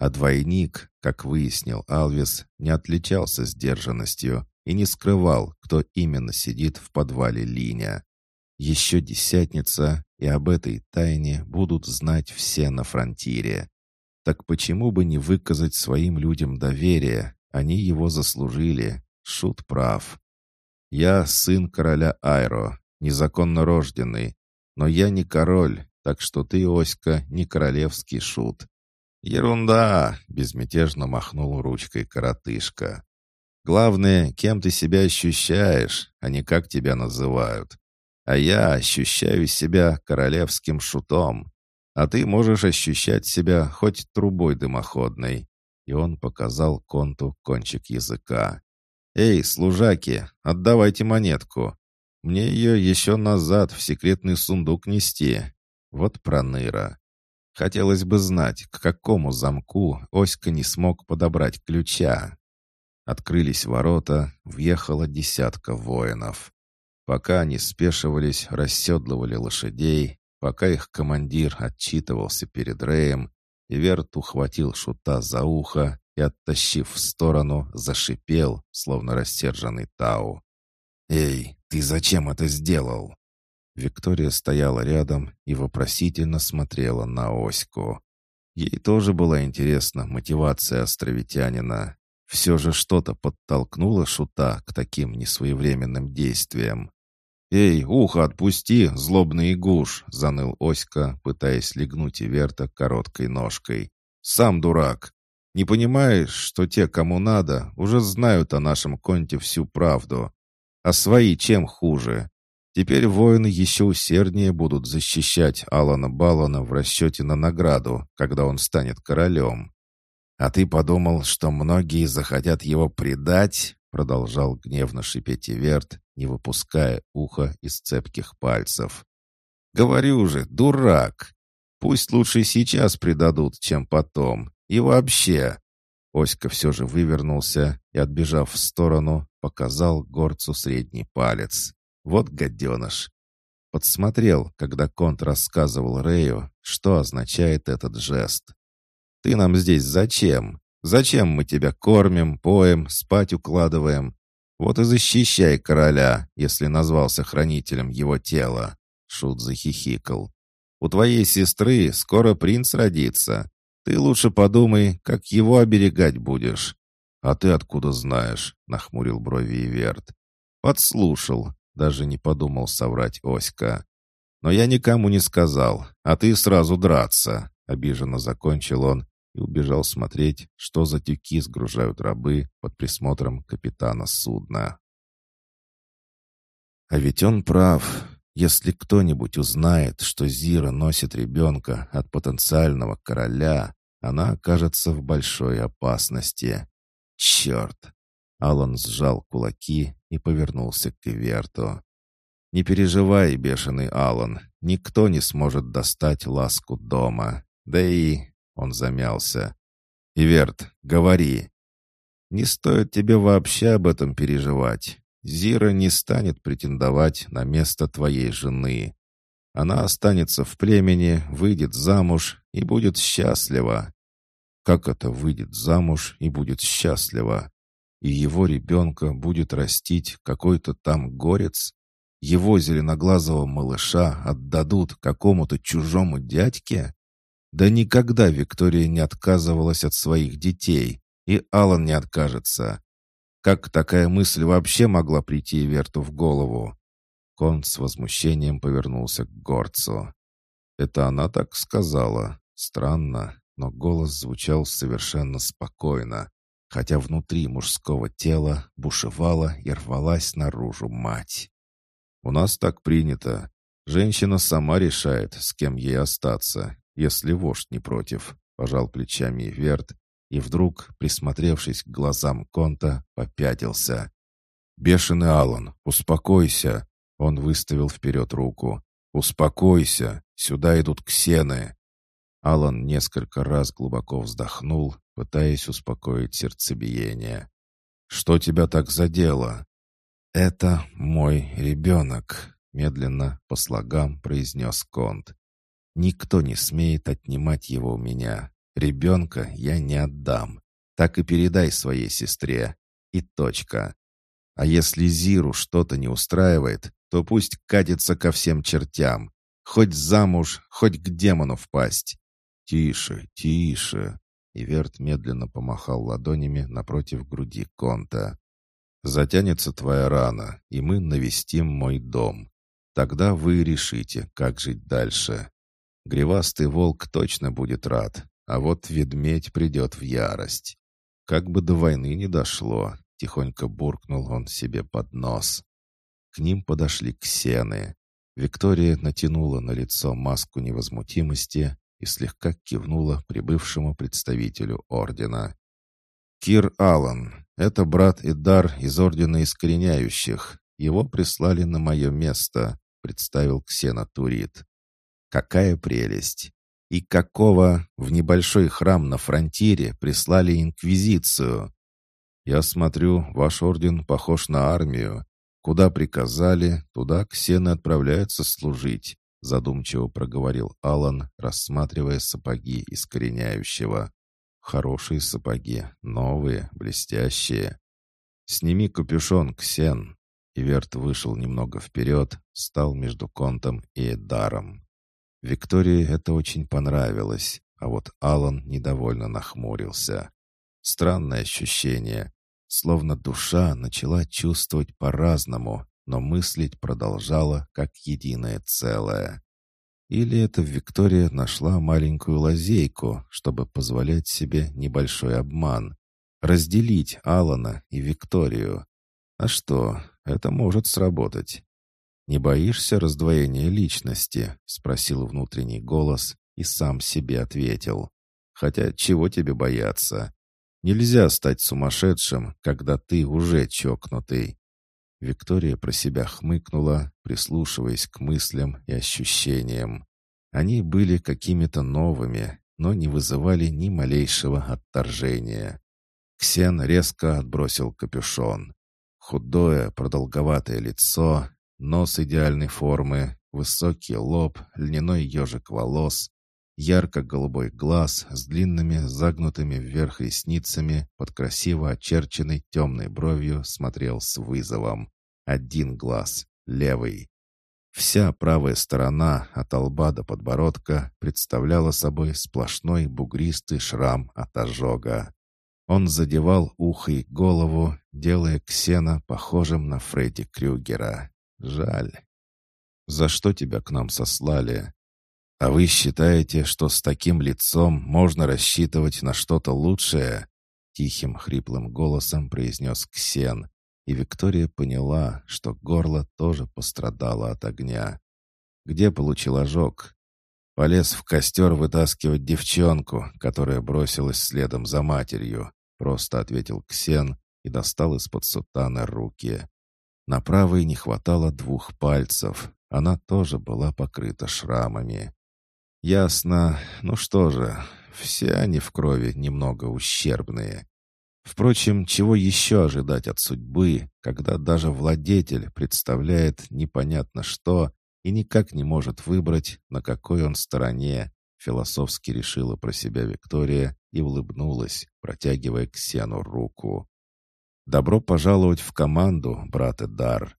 А двойник, как выяснил Алвис, не отличался сдержанностью и не скрывал, кто именно сидит в подвале Линя. Еще десятница, и об этой тайне будут знать все на фронтире. Так почему бы не выказать своим людям доверие? Они его заслужили. Шут прав. Я сын короля Айро, незаконно рожденный. Но я не король, так что ты, Оська, не королевский шут. Ерунда, безмятежно махнул ручкой коротышка. Главное, кем ты себя ощущаешь, а не как тебя называют. А я ощущаю себя королевским шутом. А ты можешь ощущать себя хоть трубой дымоходной». И он показал конту кончик языка. «Эй, служаки, отдавайте монетку. Мне ее еще назад в секретный сундук нести. Вот проныра. Хотелось бы знать, к какому замку Оська не смог подобрать ключа. Открылись ворота, въехала десятка воинов. Пока они спешивались, расседлывали лошадей, Пока их командир отчитывался перед Рэем, Иверт ухватил шута за ухо и, оттащив в сторону, зашипел, словно рассерженный Тау. «Эй, ты зачем это сделал?» Виктория стояла рядом и вопросительно смотрела на Оську. Ей тоже была интересна мотивация островитянина. Все же что-то подтолкнуло Шута к таким несвоевременным действиям. «Эй, ухо отпусти, злобный гуш!» — заныл Оська, пытаясь легнуть Иверта короткой ножкой. «Сам дурак! Не понимаешь, что те, кому надо, уже знают о нашем конте всю правду. А свои чем хуже? Теперь воины еще усерднее будут защищать Алана Балана в расчете на награду, когда он станет королем. А ты подумал, что многие захотят его предать?» Продолжал гневно шипеть Иверт, не выпуская уха из цепких пальцев. «Говорю же, дурак! Пусть лучше сейчас предадут, чем потом. И вообще...» Оська все же вывернулся и, отбежав в сторону, показал горцу средний палец. «Вот гаденыш!» Подсмотрел, когда Конт рассказывал Рэю, что означает этот жест. «Ты нам здесь зачем? Зачем мы тебя кормим, поем, спать укладываем? Вот и защищай короля, если назвался хранителем его тела». Шут захихикал. «У твоей сестры скоро принц родится. Ты лучше подумай, как его оберегать будешь». «А ты откуда знаешь?» — нахмурил брови Иверт. «Подслушал», — даже не подумал соврать Оська. «Но я никому не сказал, а ты сразу драться», — обиженно закончил он и убежал смотреть, что за тюки сгружают рабы под присмотром капитана судна. А ведь он прав. Если кто-нибудь узнает, что Зира носит ребенка от потенциального короля, она окажется в большой опасности. Черт! Алан сжал кулаки и повернулся к Иверту. «Не переживай, бешеный Алан, никто не сможет достать ласку дома. Да и...» — он замялся. «Иверт, говори». «Не стоит тебе вообще об этом переживать. Зира не станет претендовать на место твоей жены. Она останется в племени, выйдет замуж и будет счастлива. Как это выйдет замуж и будет счастлива? И его ребенка будет растить какой-то там горец? Его зеленоглазого малыша отдадут какому-то чужому дядьке? Да никогда Виктория не отказывалась от своих детей, и Алан не откажется. Как такая мысль вообще могла прийти Верту в голову? Конт с возмущением повернулся к горцу. Это она так сказала. Странно, но голос звучал совершенно спокойно, хотя внутри мужского тела бушевала и рвалась наружу мать. «У нас так принято. Женщина сама решает, с кем ей остаться, если вождь не против», — пожал плечами Верт и вдруг, присмотревшись к глазам Конта, попятился. «Бешеный Алан, успокойся!» Он выставил вперед руку. «Успокойся! Сюда идут ксены!» Алан несколько раз глубоко вздохнул, пытаясь успокоить сердцебиение. «Что тебя так задело?» «Это мой ребенок», — медленно по слогам произнес Конт. «Никто не смеет отнимать его у меня. Ребенка я не отдам. Так и передай своей сестре. И точка. А если Зиру что-то не устраивает, то пусть катится ко всем чертям. Хоть замуж, хоть к демону впасть. Тише, тише. Иверт медленно помахал ладонями напротив груди Конта. «Затянется твоя рана, и мы навестим мой дом. Тогда вы решите, как жить дальше. Гривастый волк точно будет рад, а вот ведмедь придет в ярость. Как бы до войны не дошло, тихонько буркнул он себе под нос. К ним подошли ксены. Виктория натянула на лицо маску невозмутимости и слегка кивнула прибывшему представителю ордена. «Кир Аллан, это брат Идар из Ордена Искореняющих. Его прислали на мое место», — представил Ксена Турит. «Какая прелесть! И какого в небольшой храм на фронтире прислали инквизицию? Я смотрю, ваш орден похож на армию. Куда приказали, туда ксены отправляются служить, задумчиво проговорил Алан, рассматривая сапоги искореняющего. Хорошие сапоги, новые, блестящие. Сними капюшон, Ксен. Иверт вышел немного вперед, стал между Контом и Эдаром. Виктории это очень понравилось, а вот Алан недовольно нахмурился. Странное ощущение, словно душа начала чувствовать по-разному, но мыслить продолжала как единое целое. Или эта Виктория нашла маленькую лазейку, чтобы позволять себе небольшой обман, разделить Алана и Викторию. А что, это может сработать. «Не боишься раздвоения личности?» — спросил внутренний голос и сам себе ответил. «Хотя чего тебе бояться? Нельзя стать сумасшедшим, когда ты уже чокнутый». Виктория про себя хмыкнула, прислушиваясь к мыслям и ощущениям. Они были какими-то новыми, но не вызывали ни малейшего отторжения. Ксен резко отбросил капюшон. Худое, продолговатое лицо, Нос идеальной формы, высокий лоб, льняной ежик волос, ярко-голубой глаз с длинными загнутыми вверх ресницами под красиво очерченной темной бровью смотрел с вызовом. Один глаз, левый. Вся правая сторона от лба до подбородка представляла собой сплошной бугристый шрам от ожога. Он задевал ухо и голову, делая Ксена похожим на Фредди Крюгера. Жаль. За что тебя к нам сослали? «А вы считаете, что с таким лицом можно рассчитывать на что-то лучшее?» Тихим, хриплым голосом произнес Ксен, и Виктория поняла, что горло тоже пострадало от огня. «Где получил ожог?» Полез в костер вытаскивать девчонку, которая бросилась следом за матерью, просто ответил Ксен и достал из-под сутана руки. На правой не хватало двух пальцев, она тоже была покрыта шрамами. Ясно. Ну что же, все они в крови немного ущербные. Впрочем, чего еще ожидать от судьбы, когда даже владетель представляет непонятно что и никак не может выбрать, на какой он стороне, философски решила про себя Виктория и улыбнулась, протягивая к Сену руку. «Добро пожаловать в команду, брат Эдар.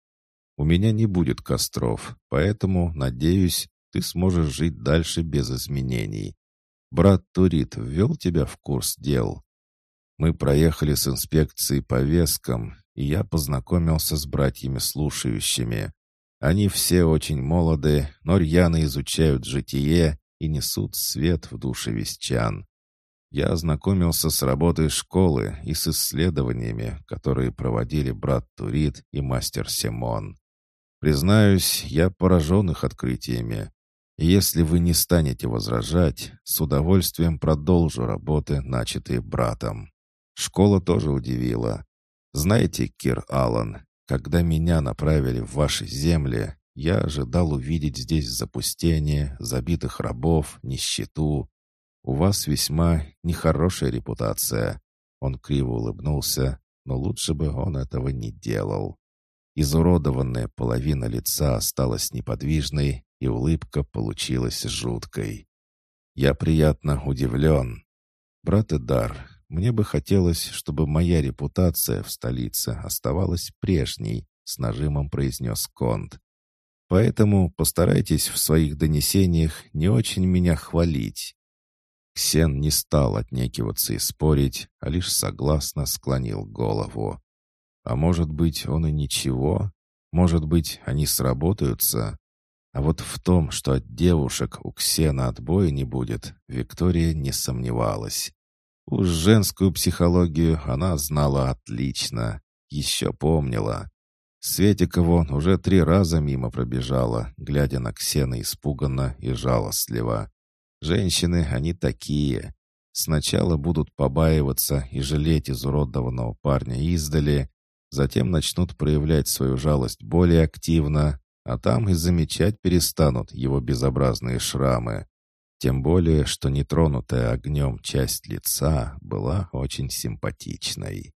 У меня не будет костров, поэтому, надеюсь, ты сможешь жить дальше без изменений. Брат Турит ввел тебя в курс дел. Мы проехали с инспекцией по вескам, и я познакомился с братьями-слушающими. Они все очень молоды, но рьяно изучают житие и несут свет в душе вещан. Я ознакомился с работой школы и с исследованиями, которые проводили брат Турит и мастер Симон. Признаюсь, я поражен их открытиями. Если вы не станете возражать, с удовольствием продолжу работы, начатые братом. Школа тоже удивила. Знаете, Кир Аллан, когда меня направили в ваши земли, я ожидал увидеть здесь запустение, забитых рабов, нищету. У вас весьма нехорошая репутация. Он криво улыбнулся, но лучше бы он этого не делал. Изуродованная половина лица осталась неподвижной, и улыбка получилась жуткой. «Я приятно удивлен. Брат Эдар, мне бы хотелось, чтобы моя репутация в столице оставалась прежней», с нажимом произнес Конт. «Поэтому постарайтесь в своих донесениях не очень меня хвалить». Ксен не стал отнекиваться и спорить, а лишь согласно склонил голову. «А может быть, он и ничего? Может быть, они сработаются?» А вот в том, что от девушек у Ксена отбоя не будет, Виктория не сомневалась. Уж женскую психологию она знала отлично, еще помнила. Светика уже три раза мимо пробежала, глядя на Ксена испуганно и жалостливо. Женщины, они такие. Сначала будут побаиваться и жалеть изуродованного парня издали, затем начнут проявлять свою жалость более активно, а там и замечать перестанут его безобразные шрамы. Тем более, что нетронутая огнем часть лица была очень симпатичной.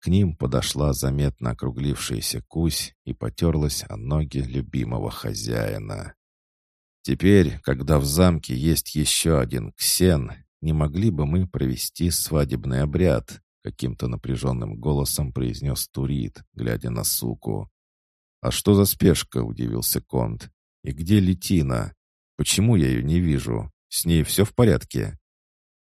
К ним подошла заметно округлившаяся кусь и потерлась о ноги любимого хозяина. «Теперь, когда в замке есть еще один ксен, не могли бы мы провести свадебный обряд?» каким-то напряженным голосом произнес Турит, глядя на суку. «А что за спешка?» — удивился Конт. «И где Летина? Почему я ее не вижу? С ней все в порядке?»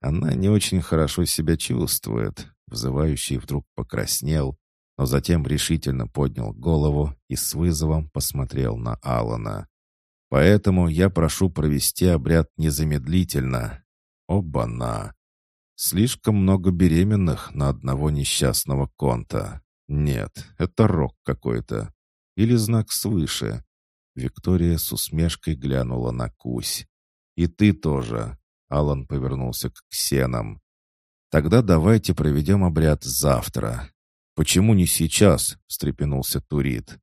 «Она не очень хорошо себя чувствует», — взывающий вдруг покраснел, но затем решительно поднял голову и с вызовом посмотрел на Алана. «Поэтому я прошу провести обряд незамедлительно». Оба-на! Слишком много беременных на одного несчастного конта. Нет, это рок какой-то. Или знак свыше?» Виктория с усмешкой глянула на Кусь. «И ты тоже!» Алан повернулся к Ксенам. «Тогда давайте проведем обряд завтра». «Почему не сейчас?» — встрепенулся Турит.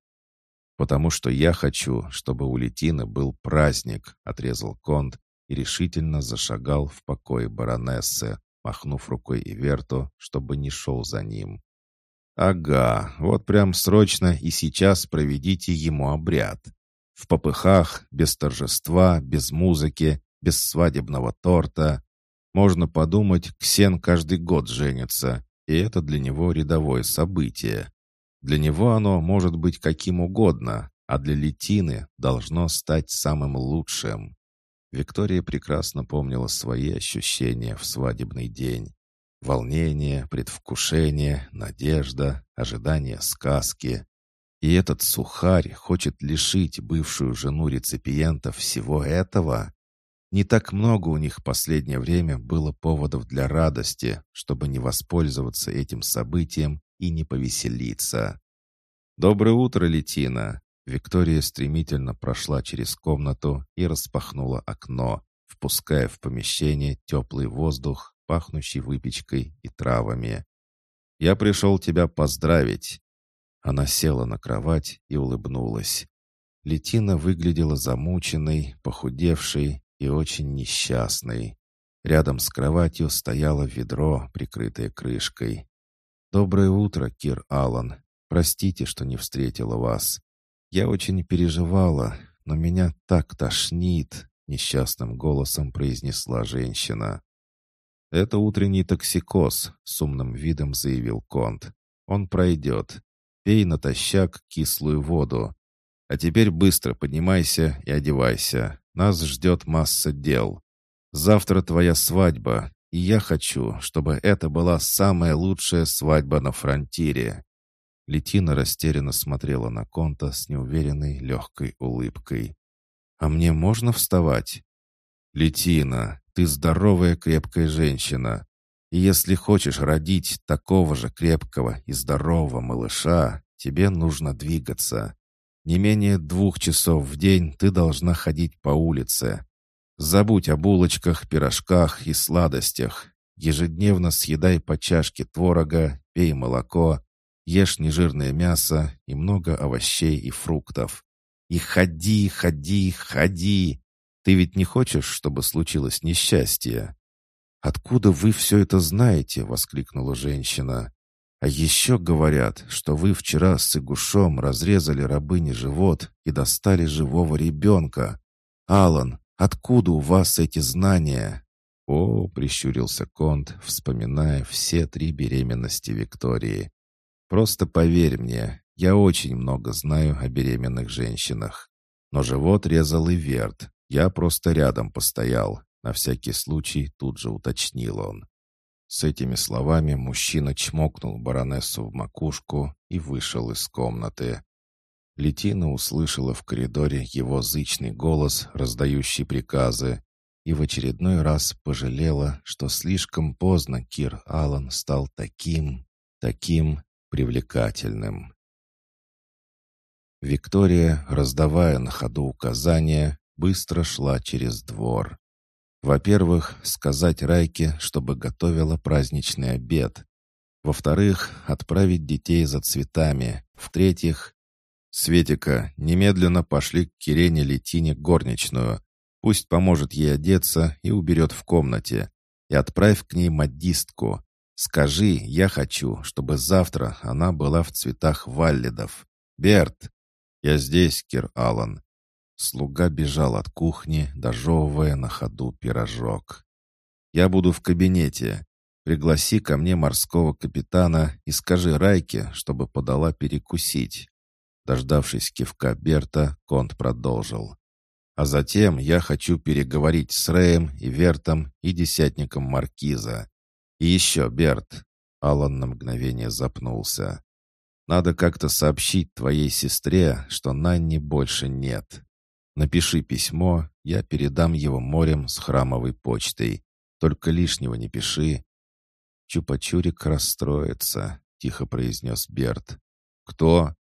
«Потому что я хочу, чтобы у Летины был праздник», — отрезал Конт и решительно зашагал в покой баронессы, махнув рукой Иверту, чтобы не шел за ним. «Ага, вот прям срочно и сейчас проведите ему обряд. В попыхах, без торжества, без музыки, без свадебного торта. Можно подумать, Ксен каждый год женится, и это для него рядовое событие. Для него оно может быть каким угодно, а для Летины должно стать самым лучшим». Виктория прекрасно помнила свои ощущения в свадебный день. Волнение, предвкушение, надежда, ожидание сказки. И этот сухарь хочет лишить бывшую жену реципиента всего этого? Не так много у них последнее время было поводов для радости, чтобы не воспользоваться этим событием и не повеселиться. «Доброе утро, Летина!» Виктория стремительно прошла через комнату и распахнула окно, впуская в помещение теплый воздух, пахнущий выпечкой и травами. «Я пришел тебя поздравить!» Она села на кровать и улыбнулась. Летина выглядела замученной, похудевшей и очень несчастной. Рядом с кроватью стояло ведро, прикрытое крышкой. «Доброе утро, Кир Аллан. Простите, что не встретила вас. Я очень переживала, но меня так тошнит», — несчастным голосом произнесла женщина. «Это утренний токсикоз», — с умным видом заявил Конт. «Он пройдет. Пей натощак кислую воду. А теперь быстро поднимайся и одевайся. Нас ждет масса дел. Завтра твоя свадьба, и я хочу, чтобы это была самая лучшая свадьба на фронтире». Летина растерянно смотрела на Конта с неуверенной легкой улыбкой. «А мне можно вставать?» «Летина, ты здоровая крепкая женщина. И если хочешь родить такого же крепкого и здорового малыша, тебе нужно двигаться. Не менее двух часов в день ты должна ходить по улице. Забудь о булочках, пирожках и сладостях. Ежедневно съедай по чашке творога, пей молоко, ешь нежирное мясо и много овощей и фруктов. И ходи, ходи, ходи. Ты ведь не хочешь, чтобы случилось несчастье?» «Откуда вы все это знаете?» — воскликнула женщина. А еще говорят, что вы вчера с Игушом разрезали рабыне живот и достали живого ребенка. Алан, откуда у вас эти знания?» «О», — прищурился Конт, вспоминая все три беременности Виктории. «Просто поверь мне, я очень много знаю о беременных женщинах. Но живот резал и Верт, я просто рядом постоял, на всякий случай тут же уточнил он. С этими словами мужчина чмокнул баронессу в макушку и вышел из комнаты. Летина услышала в коридоре его зычный голос, раздающий приказы, и в очередной раз пожалела, что слишком поздно Кир Аллан стал таким, таким привлекательным. Виктория, раздавая на ходу указания, быстро шла через двор. Во-первых, сказать Райке, чтобы готовила праздничный обед. Во-вторых, отправить детей за цветами. В-третьих, «Светика, немедленно пошли к Кирене Летине горничную. Пусть поможет ей одеться и уберет в комнате. И отправь к ней модистку. Скажи, я хочу, чтобы завтра она была в цветах валлидов. Берт!» «Я здесь, Кир Аллан. Слуга бежал от кухни, дожевывая на ходу пирожок. «Я буду в кабинете. Пригласи ко мне морского капитана и скажи Райке, чтобы подала перекусить». Дождавшись кивка Берта, Конт продолжил. «А затем я хочу переговорить с Рэем и Вертом и десятником Маркиза. И еще, Берт!» Алан на мгновение запнулся. «Надо как-то сообщить твоей сестре, что Нанни больше нет. Напиши письмо, я передам его морем с храмовой почтой. Только лишнего не пиши». «Чупачурик расстроится», — тихо произнес Берт. «Кто?»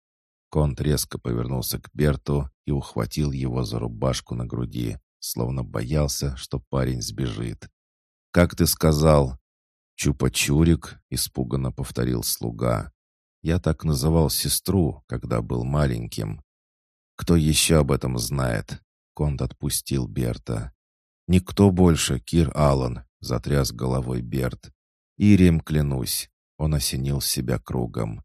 Конт резко повернулся к Берту и ухватил его за рубашку на груди, словно боялся, что парень сбежит. «Как ты сказал?» «Чупачурик», — испуганно повторил слуга. «Я так называл сестру, когда был маленьким. «Кто еще об этом знает?» Конд отпустил Берта. «Никто больше, Кир Аллан», — затряс головой Берт. «Ирием клянусь». Он осенил себя кругом.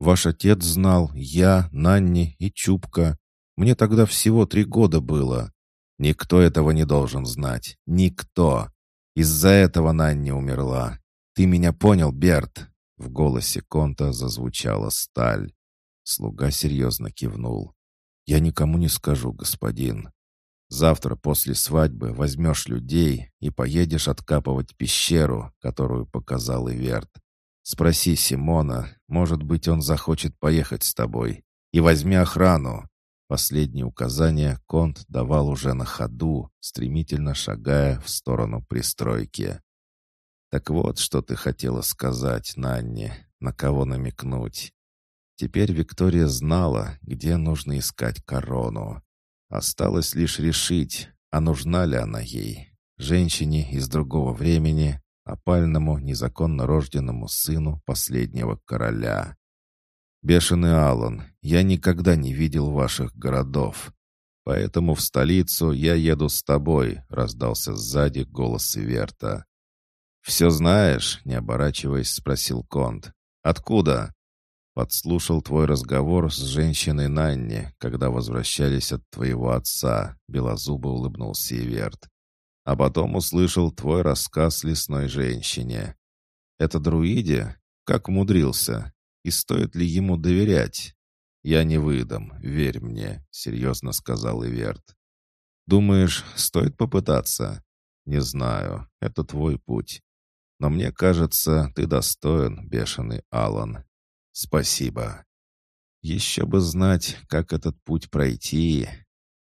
«Ваш отец знал, я, Нанни и Чупка. Мне тогда всего три года было. Никто этого не должен знать. Никто. Из-за этого Нанни умерла. Ты меня понял, Берт?» В голосе Конта зазвучала сталь. Слуга серьезно кивнул. «Я никому не скажу, господин. Завтра после свадьбы возьмешь людей и поедешь откапывать пещеру, которую показал Иверт. Спроси Симона, может быть, он захочет поехать с тобой. И возьми охрану. Последние указания Конт давал уже на ходу, стремительно шагая в сторону пристройки. «Так вот, что ты хотела сказать, Нанни, на кого намекнуть. Теперь Виктория знала, где нужно искать корону. Осталось лишь решить, а нужна ли она ей, женщине из другого времени, опальному незаконно рожденному сыну последнего короля. «Бешеный Аллан, я никогда не видел ваших городов. Поэтому в столицу я еду с тобой», — раздался сзади голос Верта. «Все знаешь?» — не оборачиваясь, спросил Конт. «Откуда?» «Подслушал твой разговор с женщиной Нанни, когда возвращались от твоего отца», — белозубо улыбнулся Иверт. «А потом услышал твой рассказ лесной женщине. Это друиде? Как умудрился? И стоит ли ему доверять? Я не выдам, верь мне, серьезно сказал Иверт. Думаешь, стоит попытаться? Не знаю, это твой путь. Но мне кажется, ты достоин, бешеный Алан. Спасибо. Еще бы знать, как этот путь пройти.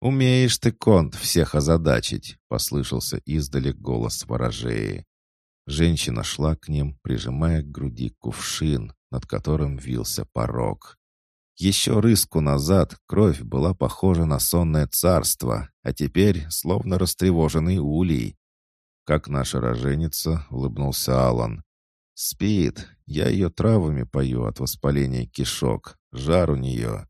«Умеешь ты, Конт, всех озадачить!» — послышался издали голос ворожеи. Женщина шла к ним, прижимая к груди кувшин, над которым вился порог. Еще рыску назад кровь была похожа на сонное царство, а теперь словно растревоженный улей. «Как наша роженица?» — улыбнулся Алан. «Спит. Я ее травами пою от воспаления кишок. Жар у нее.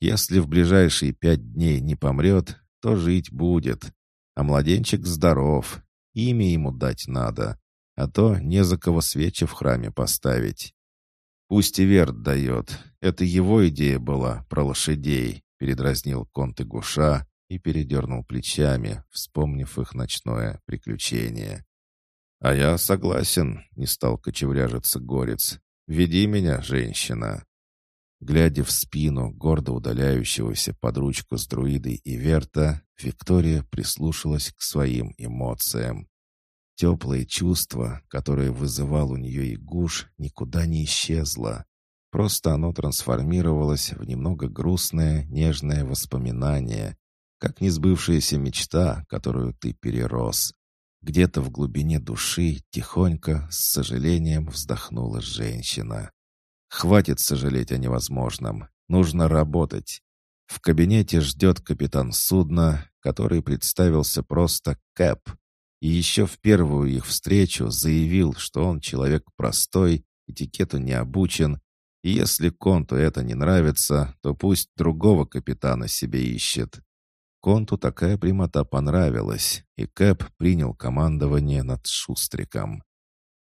Если в ближайшие пять дней не помрет, то жить будет. А младенчик здоров. Имя ему дать надо. А то не за кого свечи в храме поставить. «Пусть и Верт дает. Это его идея была про лошадей», — передразнил Конт Гуша и передернул плечами, вспомнив их ночное приключение. «А я согласен», — не стал кочевряжиться Горец. «Веди меня, женщина». Глядя в спину гордо удаляющегося под ручку с друидой и Верта, Виктория прислушалась к своим эмоциям. Теплое чувство, которое вызывал у нее Игуш, никуда не исчезло. Просто оно трансформировалось в немного грустное, нежное воспоминание, как несбывшаяся мечта, которую ты перерос. Где-то в глубине души тихонько, с сожалением вздохнула женщина. «Хватит сожалеть о невозможном. Нужно работать. В кабинете ждет капитан судна, который представился просто Кэп, и еще в первую их встречу заявил, что он человек простой, этикету не обучен, и если Конту это не нравится, то пусть другого капитана себе ищет. Конту такая прямота понравилась, и Кэп принял командование над Шустриком.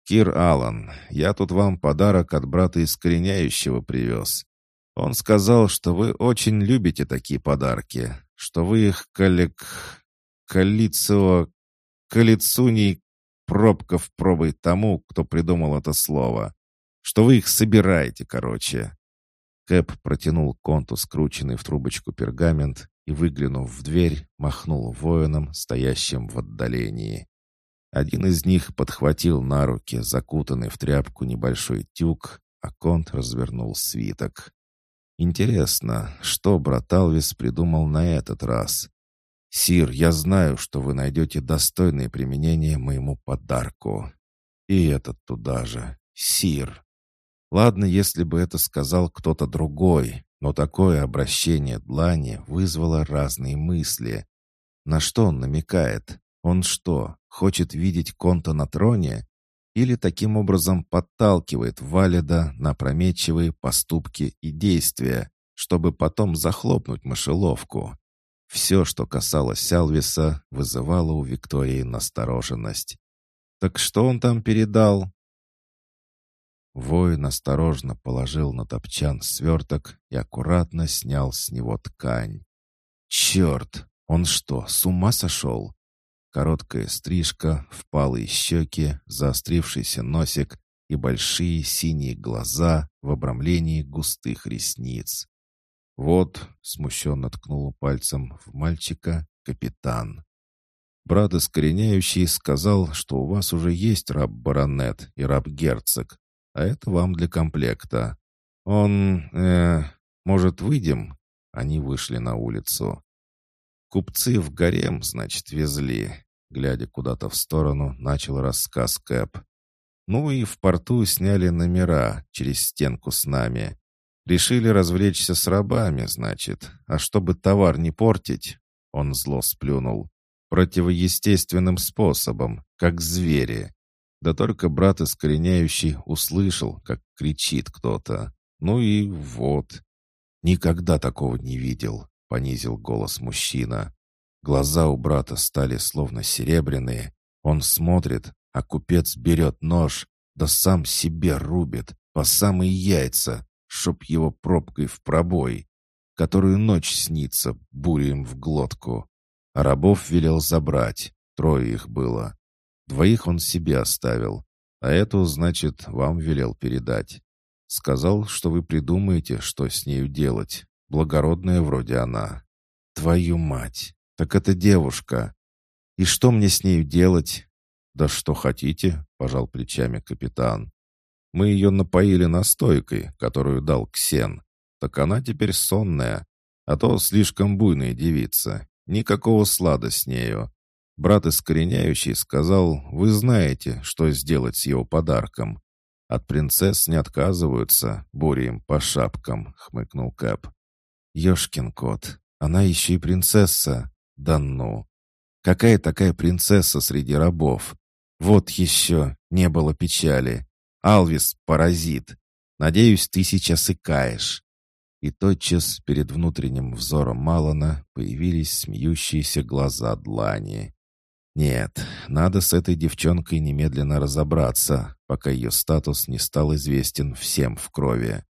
«Кир Аллан, я тут вам подарок от брата Искореняющего привез. Он сказал, что вы очень любите такие подарки, что вы их коллег... Калицио Калицуний пробка в пробой тому, кто придумал это слово. Что вы их собираете, короче». Кэп протянул конту скрученный в трубочку пергамент и, выглянув в дверь, махнул воинам, стоящим в отдалении. Один из них подхватил на руки закутанный в тряпку небольшой тюк, а конт развернул свиток. Интересно, что брат Алвис придумал на этот раз? «Сир, я знаю, что вы найдете достойное применение моему подарку. И этот туда же. Сир». Ладно, если бы это сказал кто-то другой, но такое обращение Длани вызвало разные мысли. На что он намекает? Он что, хочет видеть Конта на троне? Или таким образом подталкивает Валида на опрометчивые поступки и действия, чтобы потом захлопнуть мышеловку? Все, что касалось Алвиса, вызывало у Виктории настороженность. «Так что он там передал?» Воин осторожно положил на топчан сверток и аккуратно снял с него ткань. «Черт! Он что, с ума сошел?» Короткая стрижка, впалые щеки, заострившийся носик и большие синие глаза в обрамлении густых ресниц. «Вот», — смущенно ткнул пальцем в мальчика, капитан. «Брат искореняющий сказал, что у вас уже есть раб-баронет и раб-герцог, а это вам для комплекта. Он, э, может, выйдем? Они вышли на улицу. «Купцы в гарем, значит, везли», — глядя куда-то в сторону, начал рассказ Кэп. «Ну и в порту сняли номера через стенку с нами. Решили развлечься с рабами, значит. А чтобы товар не портить, он зло сплюнул. Противоестественным способом, как звери. Да только брат искореняющий услышал, как кричит кто-то. Ну и вот. Никогда такого не видел понизил голос мужчина. Глаза у брата стали словно серебряные. Он смотрит, а купец берет нож, да сам себе рубит по самые яйца, чтоб его пробкой в пробой, которую ночь снится бурем в глотку. А рабов велел забрать, трое их было. Двоих он себе оставил, а эту, значит, вам велел передать. Сказал, что вы придумаете, что с нею делать, Благородная вроде она. Твою мать! Так это девушка. И что мне с нею делать? Да что хотите, пожал плечами капитан. Мы ее напоили настойкой, которую дал Ксен. Так она теперь сонная, а то слишком буйная девица. Никакого слада с нею. Брат искореняющий сказал, вы знаете, что сделать с его подарком. От принцесс не отказываются, буря по шапкам, хмыкнул Кэп. Ёшкин кот, она еще и принцесса. Да ну! Какая такая принцесса среди рабов? Вот еще не было печали. Алвис — паразит. Надеюсь, ты сейчас икаешь. И тотчас перед внутренним взором Малона появились смеющиеся глаза Длани. Нет, надо с этой девчонкой немедленно разобраться, пока ее статус не стал известен всем в крови.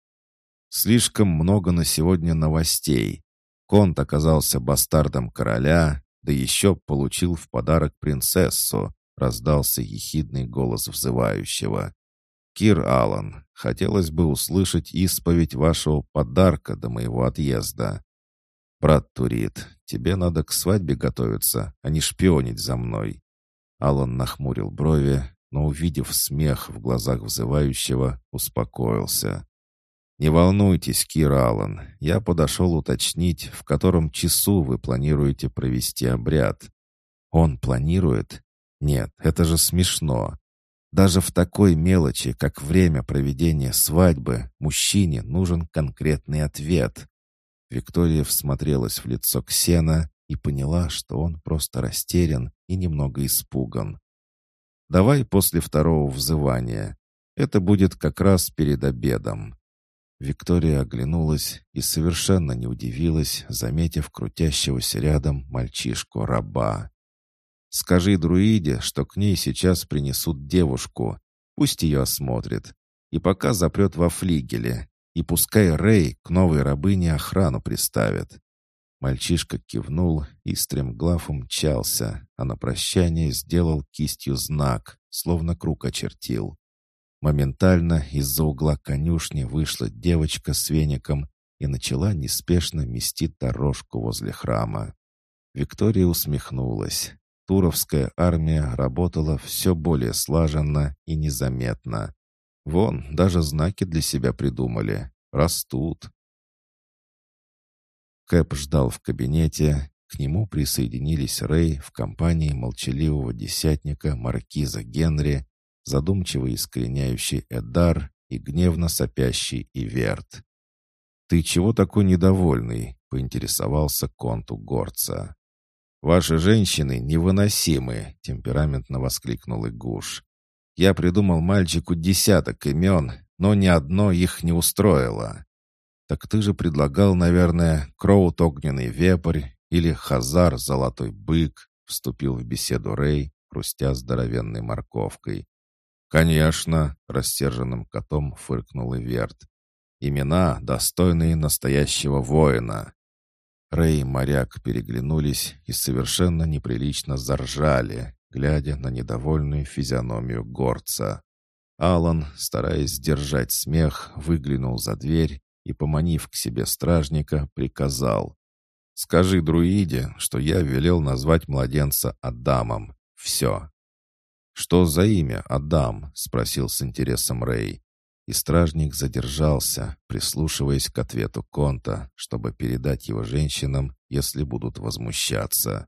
Слишком много на сегодня новостей. Конт оказался бастардом короля, да еще получил в подарок принцессу, раздался ехидный голос взывающего. «Кир Аллан, хотелось бы услышать исповедь вашего подарка до моего отъезда. Брат Турит, тебе надо к свадьбе готовиться, а не шпионить за мной». Аллан нахмурил брови, но, увидев смех в глазах взывающего, успокоился. «Не волнуйтесь, Кир Аллан, я подошел уточнить, в котором часу вы планируете провести обряд». «Он планирует?» «Нет, это же смешно. Даже в такой мелочи, как время проведения свадьбы, мужчине нужен конкретный ответ». Виктория всмотрелась в лицо Ксена и поняла, что он просто растерян и немного испуган. «Давай после второго взывания. Это будет как раз перед обедом. Виктория оглянулась и совершенно не удивилась, заметив крутящегося рядом мальчишку-раба. «Скажи друиде, что к ней сейчас принесут девушку. Пусть ее осмотрит. И пока запрет во флигеле. И пускай Рэй к новой рабыне охрану приставит». Мальчишка кивнул и стремглав умчался, а на прощание сделал кистью знак, словно круг очертил. Моментально из-за угла конюшни вышла девочка с веником и начала неспешно мести дорожку возле храма. Виктория усмехнулась. Туровская армия работала все более слаженно и незаметно. Вон, даже знаки для себя придумали. Растут. Кэп ждал в кабинете. К нему присоединились Рэй в компании молчаливого десятника маркиза Генри задумчиво искореняющий Эдар и гневно сопящий Иверт. «Ты чего такой недовольный?» — поинтересовался конту горца. «Ваши женщины невыносимы!» — темпераментно воскликнул Игуш. «Я придумал мальчику десяток имен, но ни одно их не устроило». «Так ты же предлагал, наверное, Кроут Огненный Вепрь или Хазар Золотой Бык», — вступил в беседу Рэй, хрустя здоровенной морковкой. «Конечно», — рассерженным котом фыркнул Иверт. «Имена, достойные настоящего воина». Рэй и моряк переглянулись и совершенно неприлично заржали, глядя на недовольную физиономию горца. Алан, стараясь сдержать смех, выглянул за дверь и, поманив к себе стражника, приказал. «Скажи друиде, что я велел назвать младенца Адамом. Все». «Что за имя, Адам?» — спросил с интересом Рэй. и стражник задержался, прислушиваясь к ответу Конта, чтобы передать его женщинам, если будут возмущаться.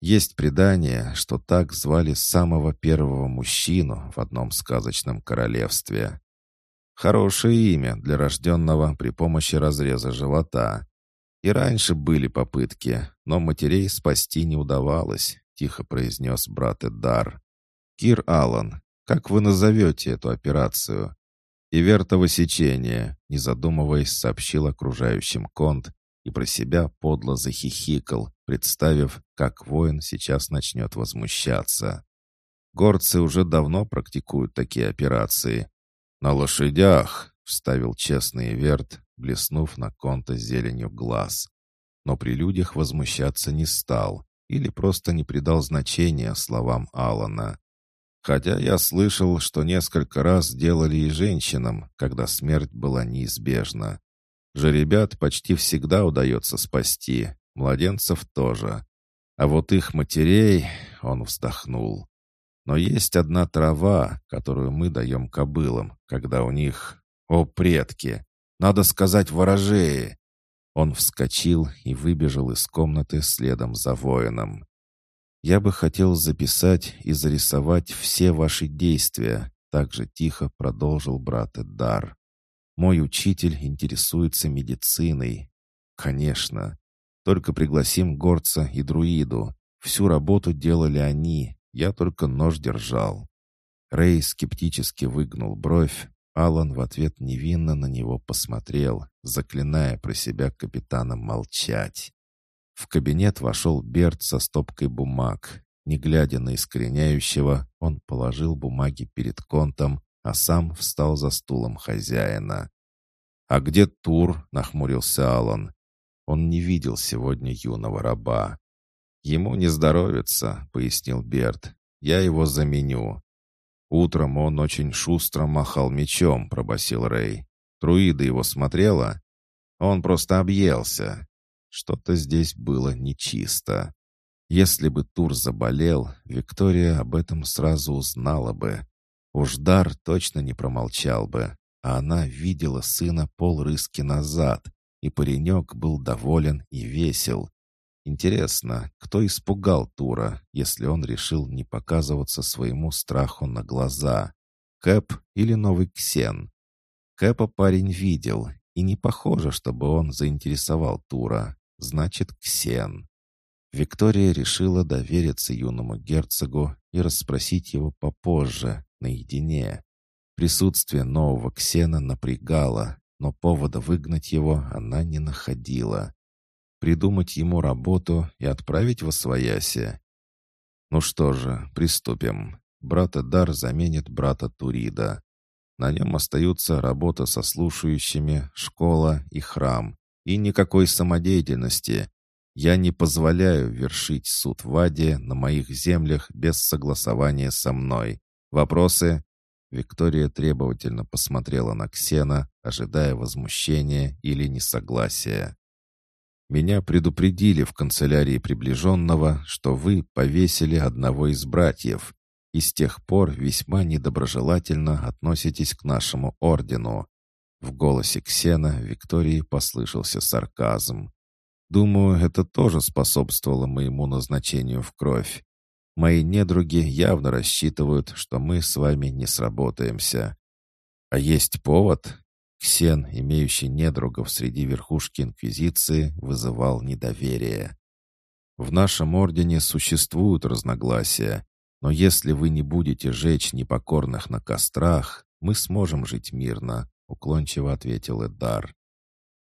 Есть предание, что так звали самого первого мужчину в одном сказочном королевстве. Хорошее имя для рожденного при помощи разреза живота. И раньше были попытки, но матерей спасти не удавалось, тихо произнес брат Эддар. «Кир Аллан, как вы назовете эту операцию?» «Ивертово сечение», — не задумываясь, сообщил окружающим Конт и про себя подло захихикал, представив, как воин сейчас начнет возмущаться. Горцы уже давно практикуют такие операции. «На лошадях», — вставил честный Верт, блеснув на Конта зеленью глаз. Но при людях возмущаться не стал или просто не придал значения словам Алана. Хотя я слышал, что несколько раз делали и женщинам, когда смерть была неизбежна. Же ребят почти всегда удается спасти, младенцев тоже. А вот их матерей, он вздохнул. Но есть одна трава, которую мы даем кобылам, когда у них... О, предки! Надо сказать ворожеи! Он вскочил и выбежал из комнаты следом за воином. «Я бы хотел записать и зарисовать все ваши действия», так же тихо продолжил брат Дар. «Мой учитель интересуется медициной». «Конечно. Только пригласим горца и друиду. Всю работу делали они, я только нож держал». Рэй скептически выгнул бровь. Алан в ответ невинно на него посмотрел, заклиная про себя капитана молчать. В кабинет вошел Берт со стопкой бумаг. Не глядя на искореняющего, он положил бумаги перед контом, а сам встал за стулом хозяина. «А где Тур?» — нахмурился Алан. Он не видел сегодня юного раба. «Ему не здоровится», — пояснил Берт. «Я его заменю». «Утром он очень шустро махал мечом», — пробасил Рэй. «Труида его смотрела?» «Он просто объелся. Что-то здесь было нечисто. Если бы Тур заболел, Виктория об этом сразу узнала бы. Уж Дар точно не промолчал бы, а она видела сына полрыски назад, и паренек был доволен и весел. Интересно, кто испугал Тура, если он решил не показываться своему страху на глаза? Кэп или новый Ксен? Кэпа парень видел, и не похоже, чтобы он заинтересовал Тура значит Ксен. Виктория решила довериться юному герцогу и расспросить его попозже, наедине. Присутствие нового Ксена напрягало, но повода выгнать его она не находила. Придумать ему работу и отправить во свояси. Ну что же, приступим. Брата Дар заменит брата Турида. На нем остаются работа со слушающими, школа и храм, и никакой самодеятельности. Я не позволяю вершить суд в Аде на моих землях без согласования со мной. Вопросы?» Виктория требовательно посмотрела на Ксена, ожидая возмущения или несогласия. «Меня предупредили в канцелярии приближенного, что вы повесили одного из братьев, и с тех пор весьма недоброжелательно относитесь к нашему ордену. В голосе Ксена Виктории послышался сарказм. «Думаю, это тоже способствовало моему назначению в кровь. Мои недруги явно рассчитывают, что мы с вами не сработаемся. А есть повод?» Ксен, имеющий недругов среди верхушки Инквизиции, вызывал недоверие. «В нашем ордене существуют разногласия, но если вы не будете жечь непокорных на кострах, мы сможем жить мирно, уклончиво ответил Эддар.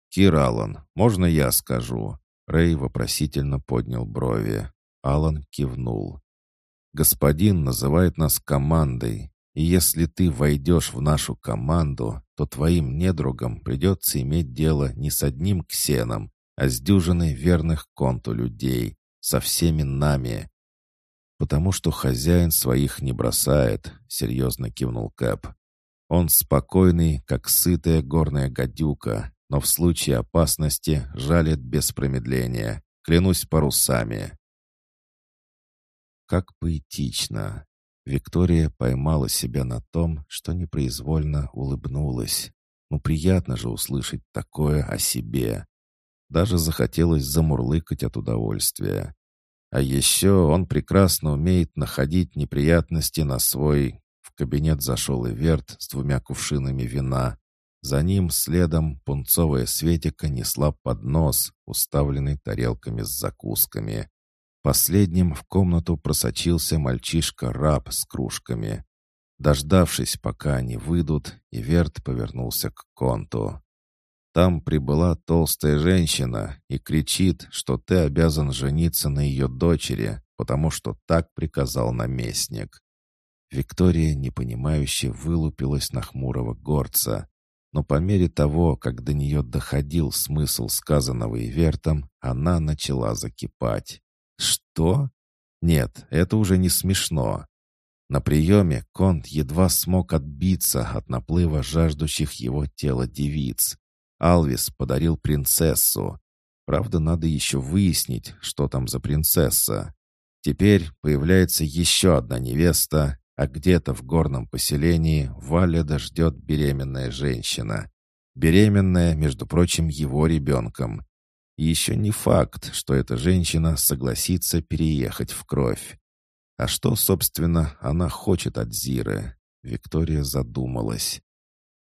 «Кир Аллан, можно я скажу?» Рэй вопросительно поднял брови. Алан кивнул. «Господин называет нас командой, и если ты войдешь в нашу команду, то твоим недругам придется иметь дело не с одним ксеном, а с дюжиной верных конту людей, со всеми нами». «Потому что хозяин своих не бросает», — серьезно кивнул Кэп. Он спокойный, как сытая горная гадюка, но в случае опасности жалит без промедления. Клянусь парусами. Как поэтично. Виктория поймала себя на том, что непроизвольно улыбнулась. Ну, приятно же услышать такое о себе. Даже захотелось замурлыкать от удовольствия. А еще он прекрасно умеет находить неприятности на свой... В кабинет зашел Иверт с двумя кувшинами вина. За ним следом пунцовая Светика несла поднос, уставленный тарелками с закусками. Последним в комнату просочился мальчишка-раб с кружками. Дождавшись, пока они выйдут, Иверт повернулся к Конту. Там прибыла толстая женщина и кричит, что ты обязан жениться на ее дочери, потому что так приказал наместник. Виктория, непонимающе, вылупилась на хмурого горца. Но по мере того, как до нее доходил смысл сказанного Ивертом, она начала закипать. «Что? Нет, это уже не смешно. На приеме Конт едва смог отбиться от наплыва жаждущих его тела девиц. Алвис подарил принцессу. Правда, надо еще выяснить, что там за принцесса. Теперь появляется еще одна невеста, а где-то в горном поселении Валя дождет беременная женщина. Беременная, между прочим, его ребенком. Еще не факт, что эта женщина согласится переехать в кровь. А что, собственно, она хочет от Зиры? Виктория задумалась.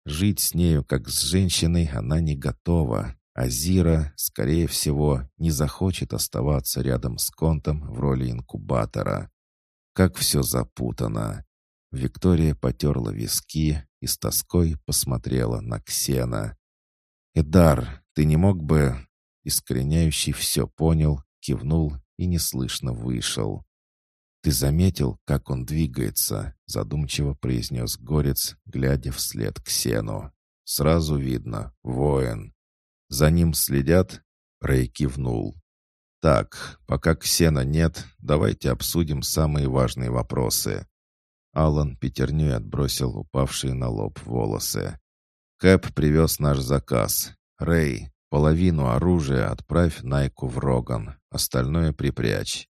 Жить с нею, как с женщиной, она не готова, а Зира, скорее всего, не захочет оставаться рядом с Контом в роли инкубатора. Как все запутано. Виктория потерла виски и с тоской посмотрела на Ксена. «Эдар, ты не мог бы...» Искореняющий все понял, кивнул и неслышно вышел. «Ты заметил, как он двигается?» — задумчиво произнес Горец, глядя вслед к сену. «Сразу видно. Воин. За ним следят?» Рэй кивнул. «Так, пока Ксена нет, давайте обсудим самые важные вопросы». Алан пятерней отбросил упавшие на лоб волосы. «Кэп привез наш заказ. Рэй, половину оружия отправь Найку в Роган, остальное припрячь.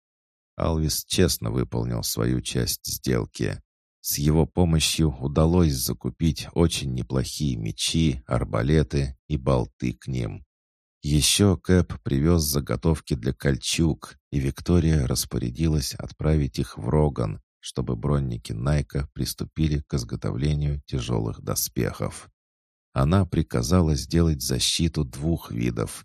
Алвис честно выполнил свою часть сделки. С его помощью удалось закупить очень неплохие мечи, арбалеты и болты к ним. Еще Кэп привез заготовки для кольчуг, и Виктория распорядилась отправить их в Роган, чтобы бронники Найка приступили к изготовлению тяжелых доспехов. Она приказала сделать защиту двух видов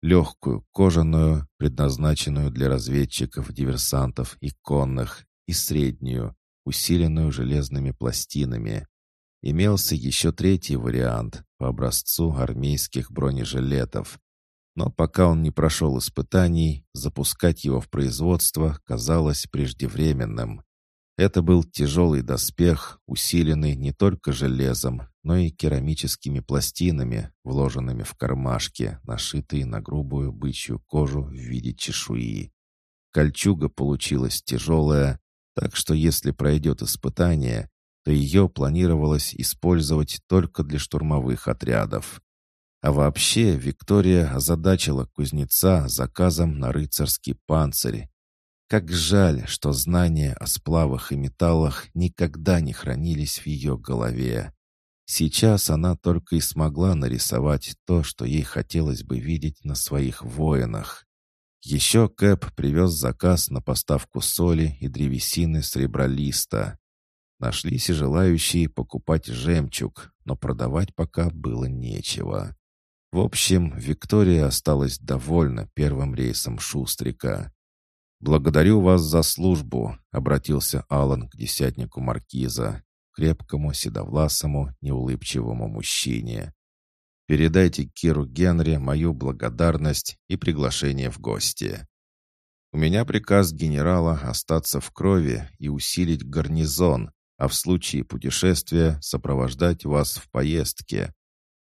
легкую кожаную, предназначенную для разведчиков, диверсантов и конных, и среднюю, усиленную железными пластинами. Имелся еще третий вариант по образцу армейских бронежилетов. Но пока он не прошел испытаний, запускать его в производство казалось преждевременным. Это был тяжелый доспех, усиленный не только железом, но и керамическими пластинами, вложенными в кармашки, нашитые на грубую бычью кожу в виде чешуи. Кольчуга получилась тяжелая, так что если пройдет испытание, то ее планировалось использовать только для штурмовых отрядов. А вообще Виктория озадачила кузнеца заказом на рыцарский панцирь, как жаль, что знания о сплавах и металлах никогда не хранились в ее голове. Сейчас она только и смогла нарисовать то, что ей хотелось бы видеть на своих воинах. Еще Кэп привез заказ на поставку соли и древесины с ребролиста. Нашлись и желающие покупать жемчуг, но продавать пока было нечего. В общем, Виктория осталась довольна первым рейсом Шустрика. «Благодарю вас за службу», — обратился Алан к десятнику маркиза, крепкому, седовласому, неулыбчивому мужчине. «Передайте Киру Генри мою благодарность и приглашение в гости. У меня приказ генерала остаться в крови и усилить гарнизон, а в случае путешествия сопровождать вас в поездке.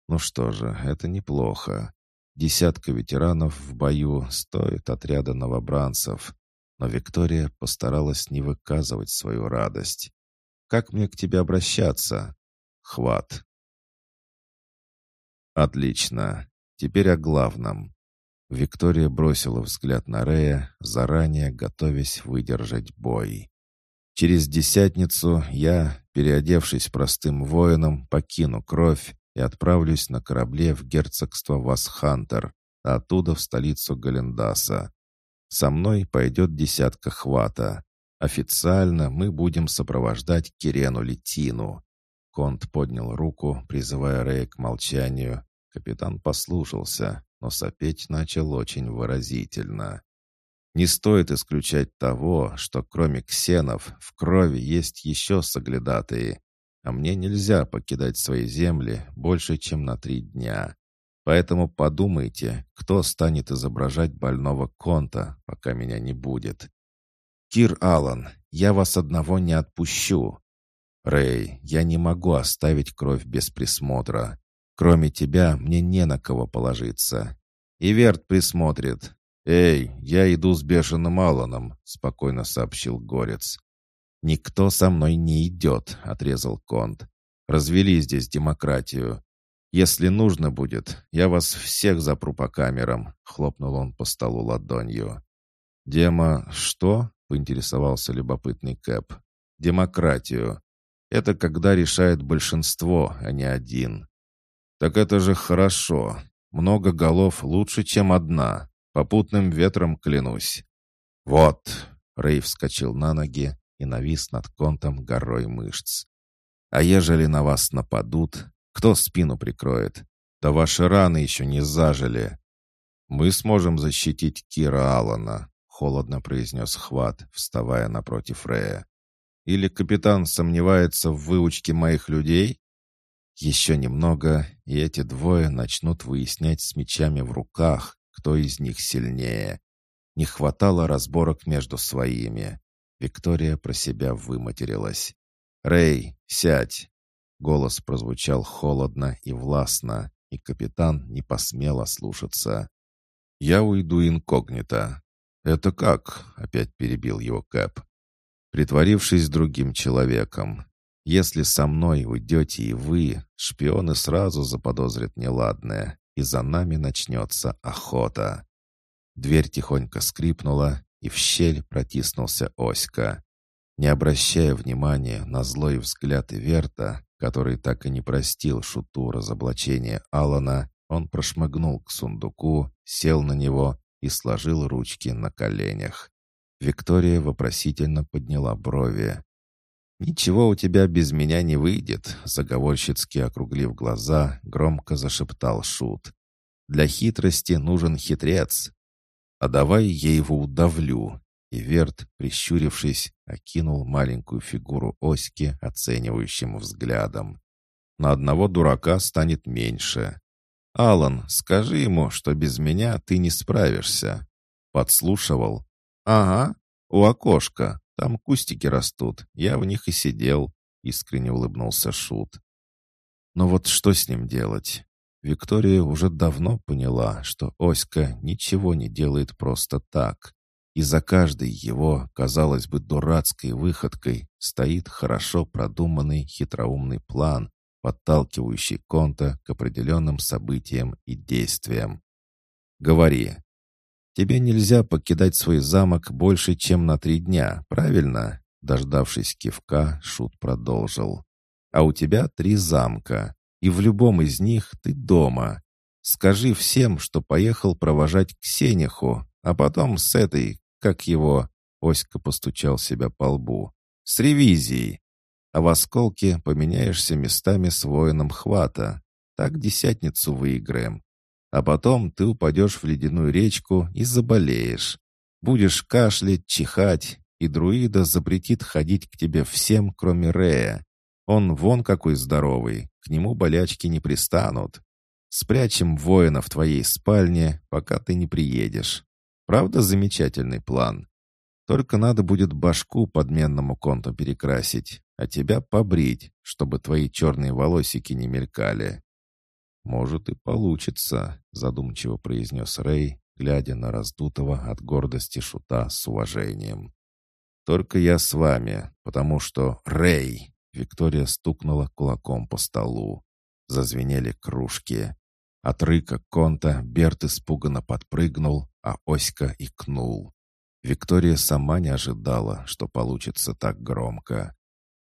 Ну что же, это неплохо. Десятка ветеранов в бою стоит отряда новобранцев но Виктория постаралась не выказывать свою радость. «Как мне к тебе обращаться?» «Хват». «Отлично. Теперь о главном». Виктория бросила взгляд на Рея, заранее готовясь выдержать бой. Через десятницу я, переодевшись простым воином, покину кровь и отправлюсь на корабле в герцогство Васхантер, а оттуда в столицу Галендаса. Со мной пойдет десятка хвата. Официально мы будем сопровождать Кирену Летину. Конт поднял руку, призывая Рэя к молчанию. Капитан послушался, но сопеть начал очень выразительно. Не стоит исключать того, что кроме ксенов в крови есть еще соглядатые, а мне нельзя покидать свои земли больше, чем на три дня. Поэтому подумайте, кто станет изображать больного Конта, пока меня не будет. Кир Аллан, я вас одного не отпущу. Рэй, я не могу оставить кровь без присмотра. Кроме тебя мне не на кого положиться. И Верт присмотрит. «Эй, я иду с бешеным Алланом», — спокойно сообщил Горец. «Никто со мной не идет», — отрезал Конт. «Развели здесь демократию. «Если нужно будет, я вас всех запру по камерам», — хлопнул он по столу ладонью. «Дема... что?» — поинтересовался любопытный Кэп. «Демократию. Это когда решает большинство, а не один». «Так это же хорошо. Много голов лучше, чем одна. Попутным ветром клянусь». «Вот!» — Рэй вскочил на ноги и навис над контом горой мышц. «А ежели на вас нападут, кто спину прикроет? Да ваши раны еще не зажили. Мы сможем защитить Кира Аллана, холодно произнес Хват, вставая напротив Рея. Или капитан сомневается в выучке моих людей? Еще немного, и эти двое начнут выяснять с мечами в руках, кто из них сильнее. Не хватало разборок между своими. Виктория про себя выматерилась. «Рэй, сядь!» Голос прозвучал холодно и властно, и капитан не посмел ослушаться. «Я уйду инкогнито». «Это как?» — опять перебил его Кэп. «Притворившись другим человеком. Если со мной уйдете и вы, шпионы сразу заподозрят неладное, и за нами начнется охота». Дверь тихонько скрипнула, и в щель протиснулся Оська. Не обращая внимания на злой взгляд Иверта, который так и не простил шуту разоблачения Алана, он прошмыгнул к сундуку, сел на него и сложил ручки на коленях. Виктория вопросительно подняла брови. «Ничего у тебя без меня не выйдет», — заговорщицки округлив глаза, громко зашептал Шут. «Для хитрости нужен хитрец. А давай я его удавлю, и Верт, прищурившись, окинул маленькую фигуру Оськи оценивающим взглядом. «На одного дурака станет меньше. Алан, скажи ему, что без меня ты не справишься». Подслушивал. «Ага, у окошка. Там кустики растут. Я в них и сидел», — искренне улыбнулся Шут. «Но вот что с ним делать?» Виктория уже давно поняла, что Оська ничего не делает просто так. И за каждой его, казалось бы, дурацкой выходкой стоит хорошо продуманный хитроумный план, подталкивающий Конта к определенным событиям и действиям. «Говори. Тебе нельзя покидать свой замок больше, чем на три дня, правильно?» Дождавшись кивка, Шут продолжил. «А у тебя три замка, и в любом из них ты дома. Скажи всем, что поехал провожать Ксениху, а потом с этой, как его, Оська постучал себя по лбу, с ревизией. А в осколке поменяешься местами с воином хвата. Так десятницу выиграем. А потом ты упадешь в ледяную речку и заболеешь. Будешь кашлять, чихать, и друида запретит ходить к тебе всем, кроме Рея. Он вон какой здоровый, к нему болячки не пристанут. Спрячем воина в твоей спальне, пока ты не приедешь. Правда, замечательный план? Только надо будет башку подменному конту перекрасить, а тебя побрить, чтобы твои черные волосики не мелькали. «Может и получится», — задумчиво произнес Рэй, глядя на раздутого от гордости шута с уважением. «Только я с вами, потому что Рэй!» — Виктория стукнула кулаком по столу. Зазвенели кружки. От рыка конта Берт испуганно подпрыгнул, а Оська икнул. Виктория сама не ожидала, что получится так громко.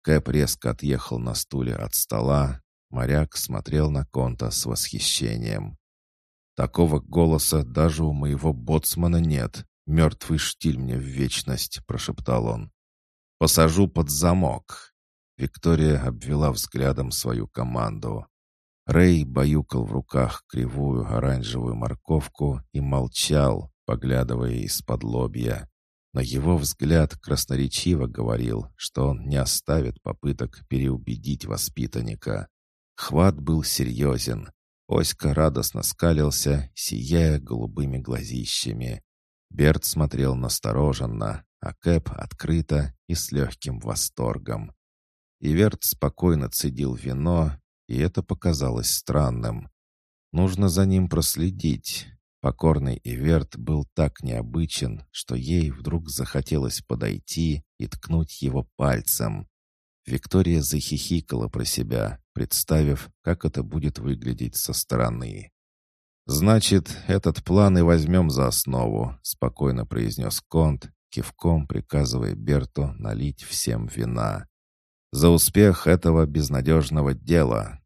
Кэп резко отъехал на стуле от стола. Моряк смотрел на Конта с восхищением. «Такого голоса даже у моего боцмана нет. Мертвый штиль мне в вечность», — прошептал он. «Посажу под замок». Виктория обвела взглядом свою команду. Рэй баюкал в руках кривую оранжевую морковку и молчал, поглядывая из-под лобья. Но его взгляд красноречиво говорил, что он не оставит попыток переубедить воспитанника. Хват был серьезен. Оська радостно скалился, сияя голубыми глазищами. Берт смотрел настороженно, а Кэп открыто и с легким восторгом. Иверт спокойно цедил вино, и это показалось странным. Нужно за ним проследить. Покорный Иверт был так необычен, что ей вдруг захотелось подойти и ткнуть его пальцем. Виктория захихикала про себя, представив, как это будет выглядеть со стороны. «Значит, этот план и возьмем за основу», — спокойно произнес Конт, кивком приказывая Берту налить всем вина. «За успех этого безнадежного дела!»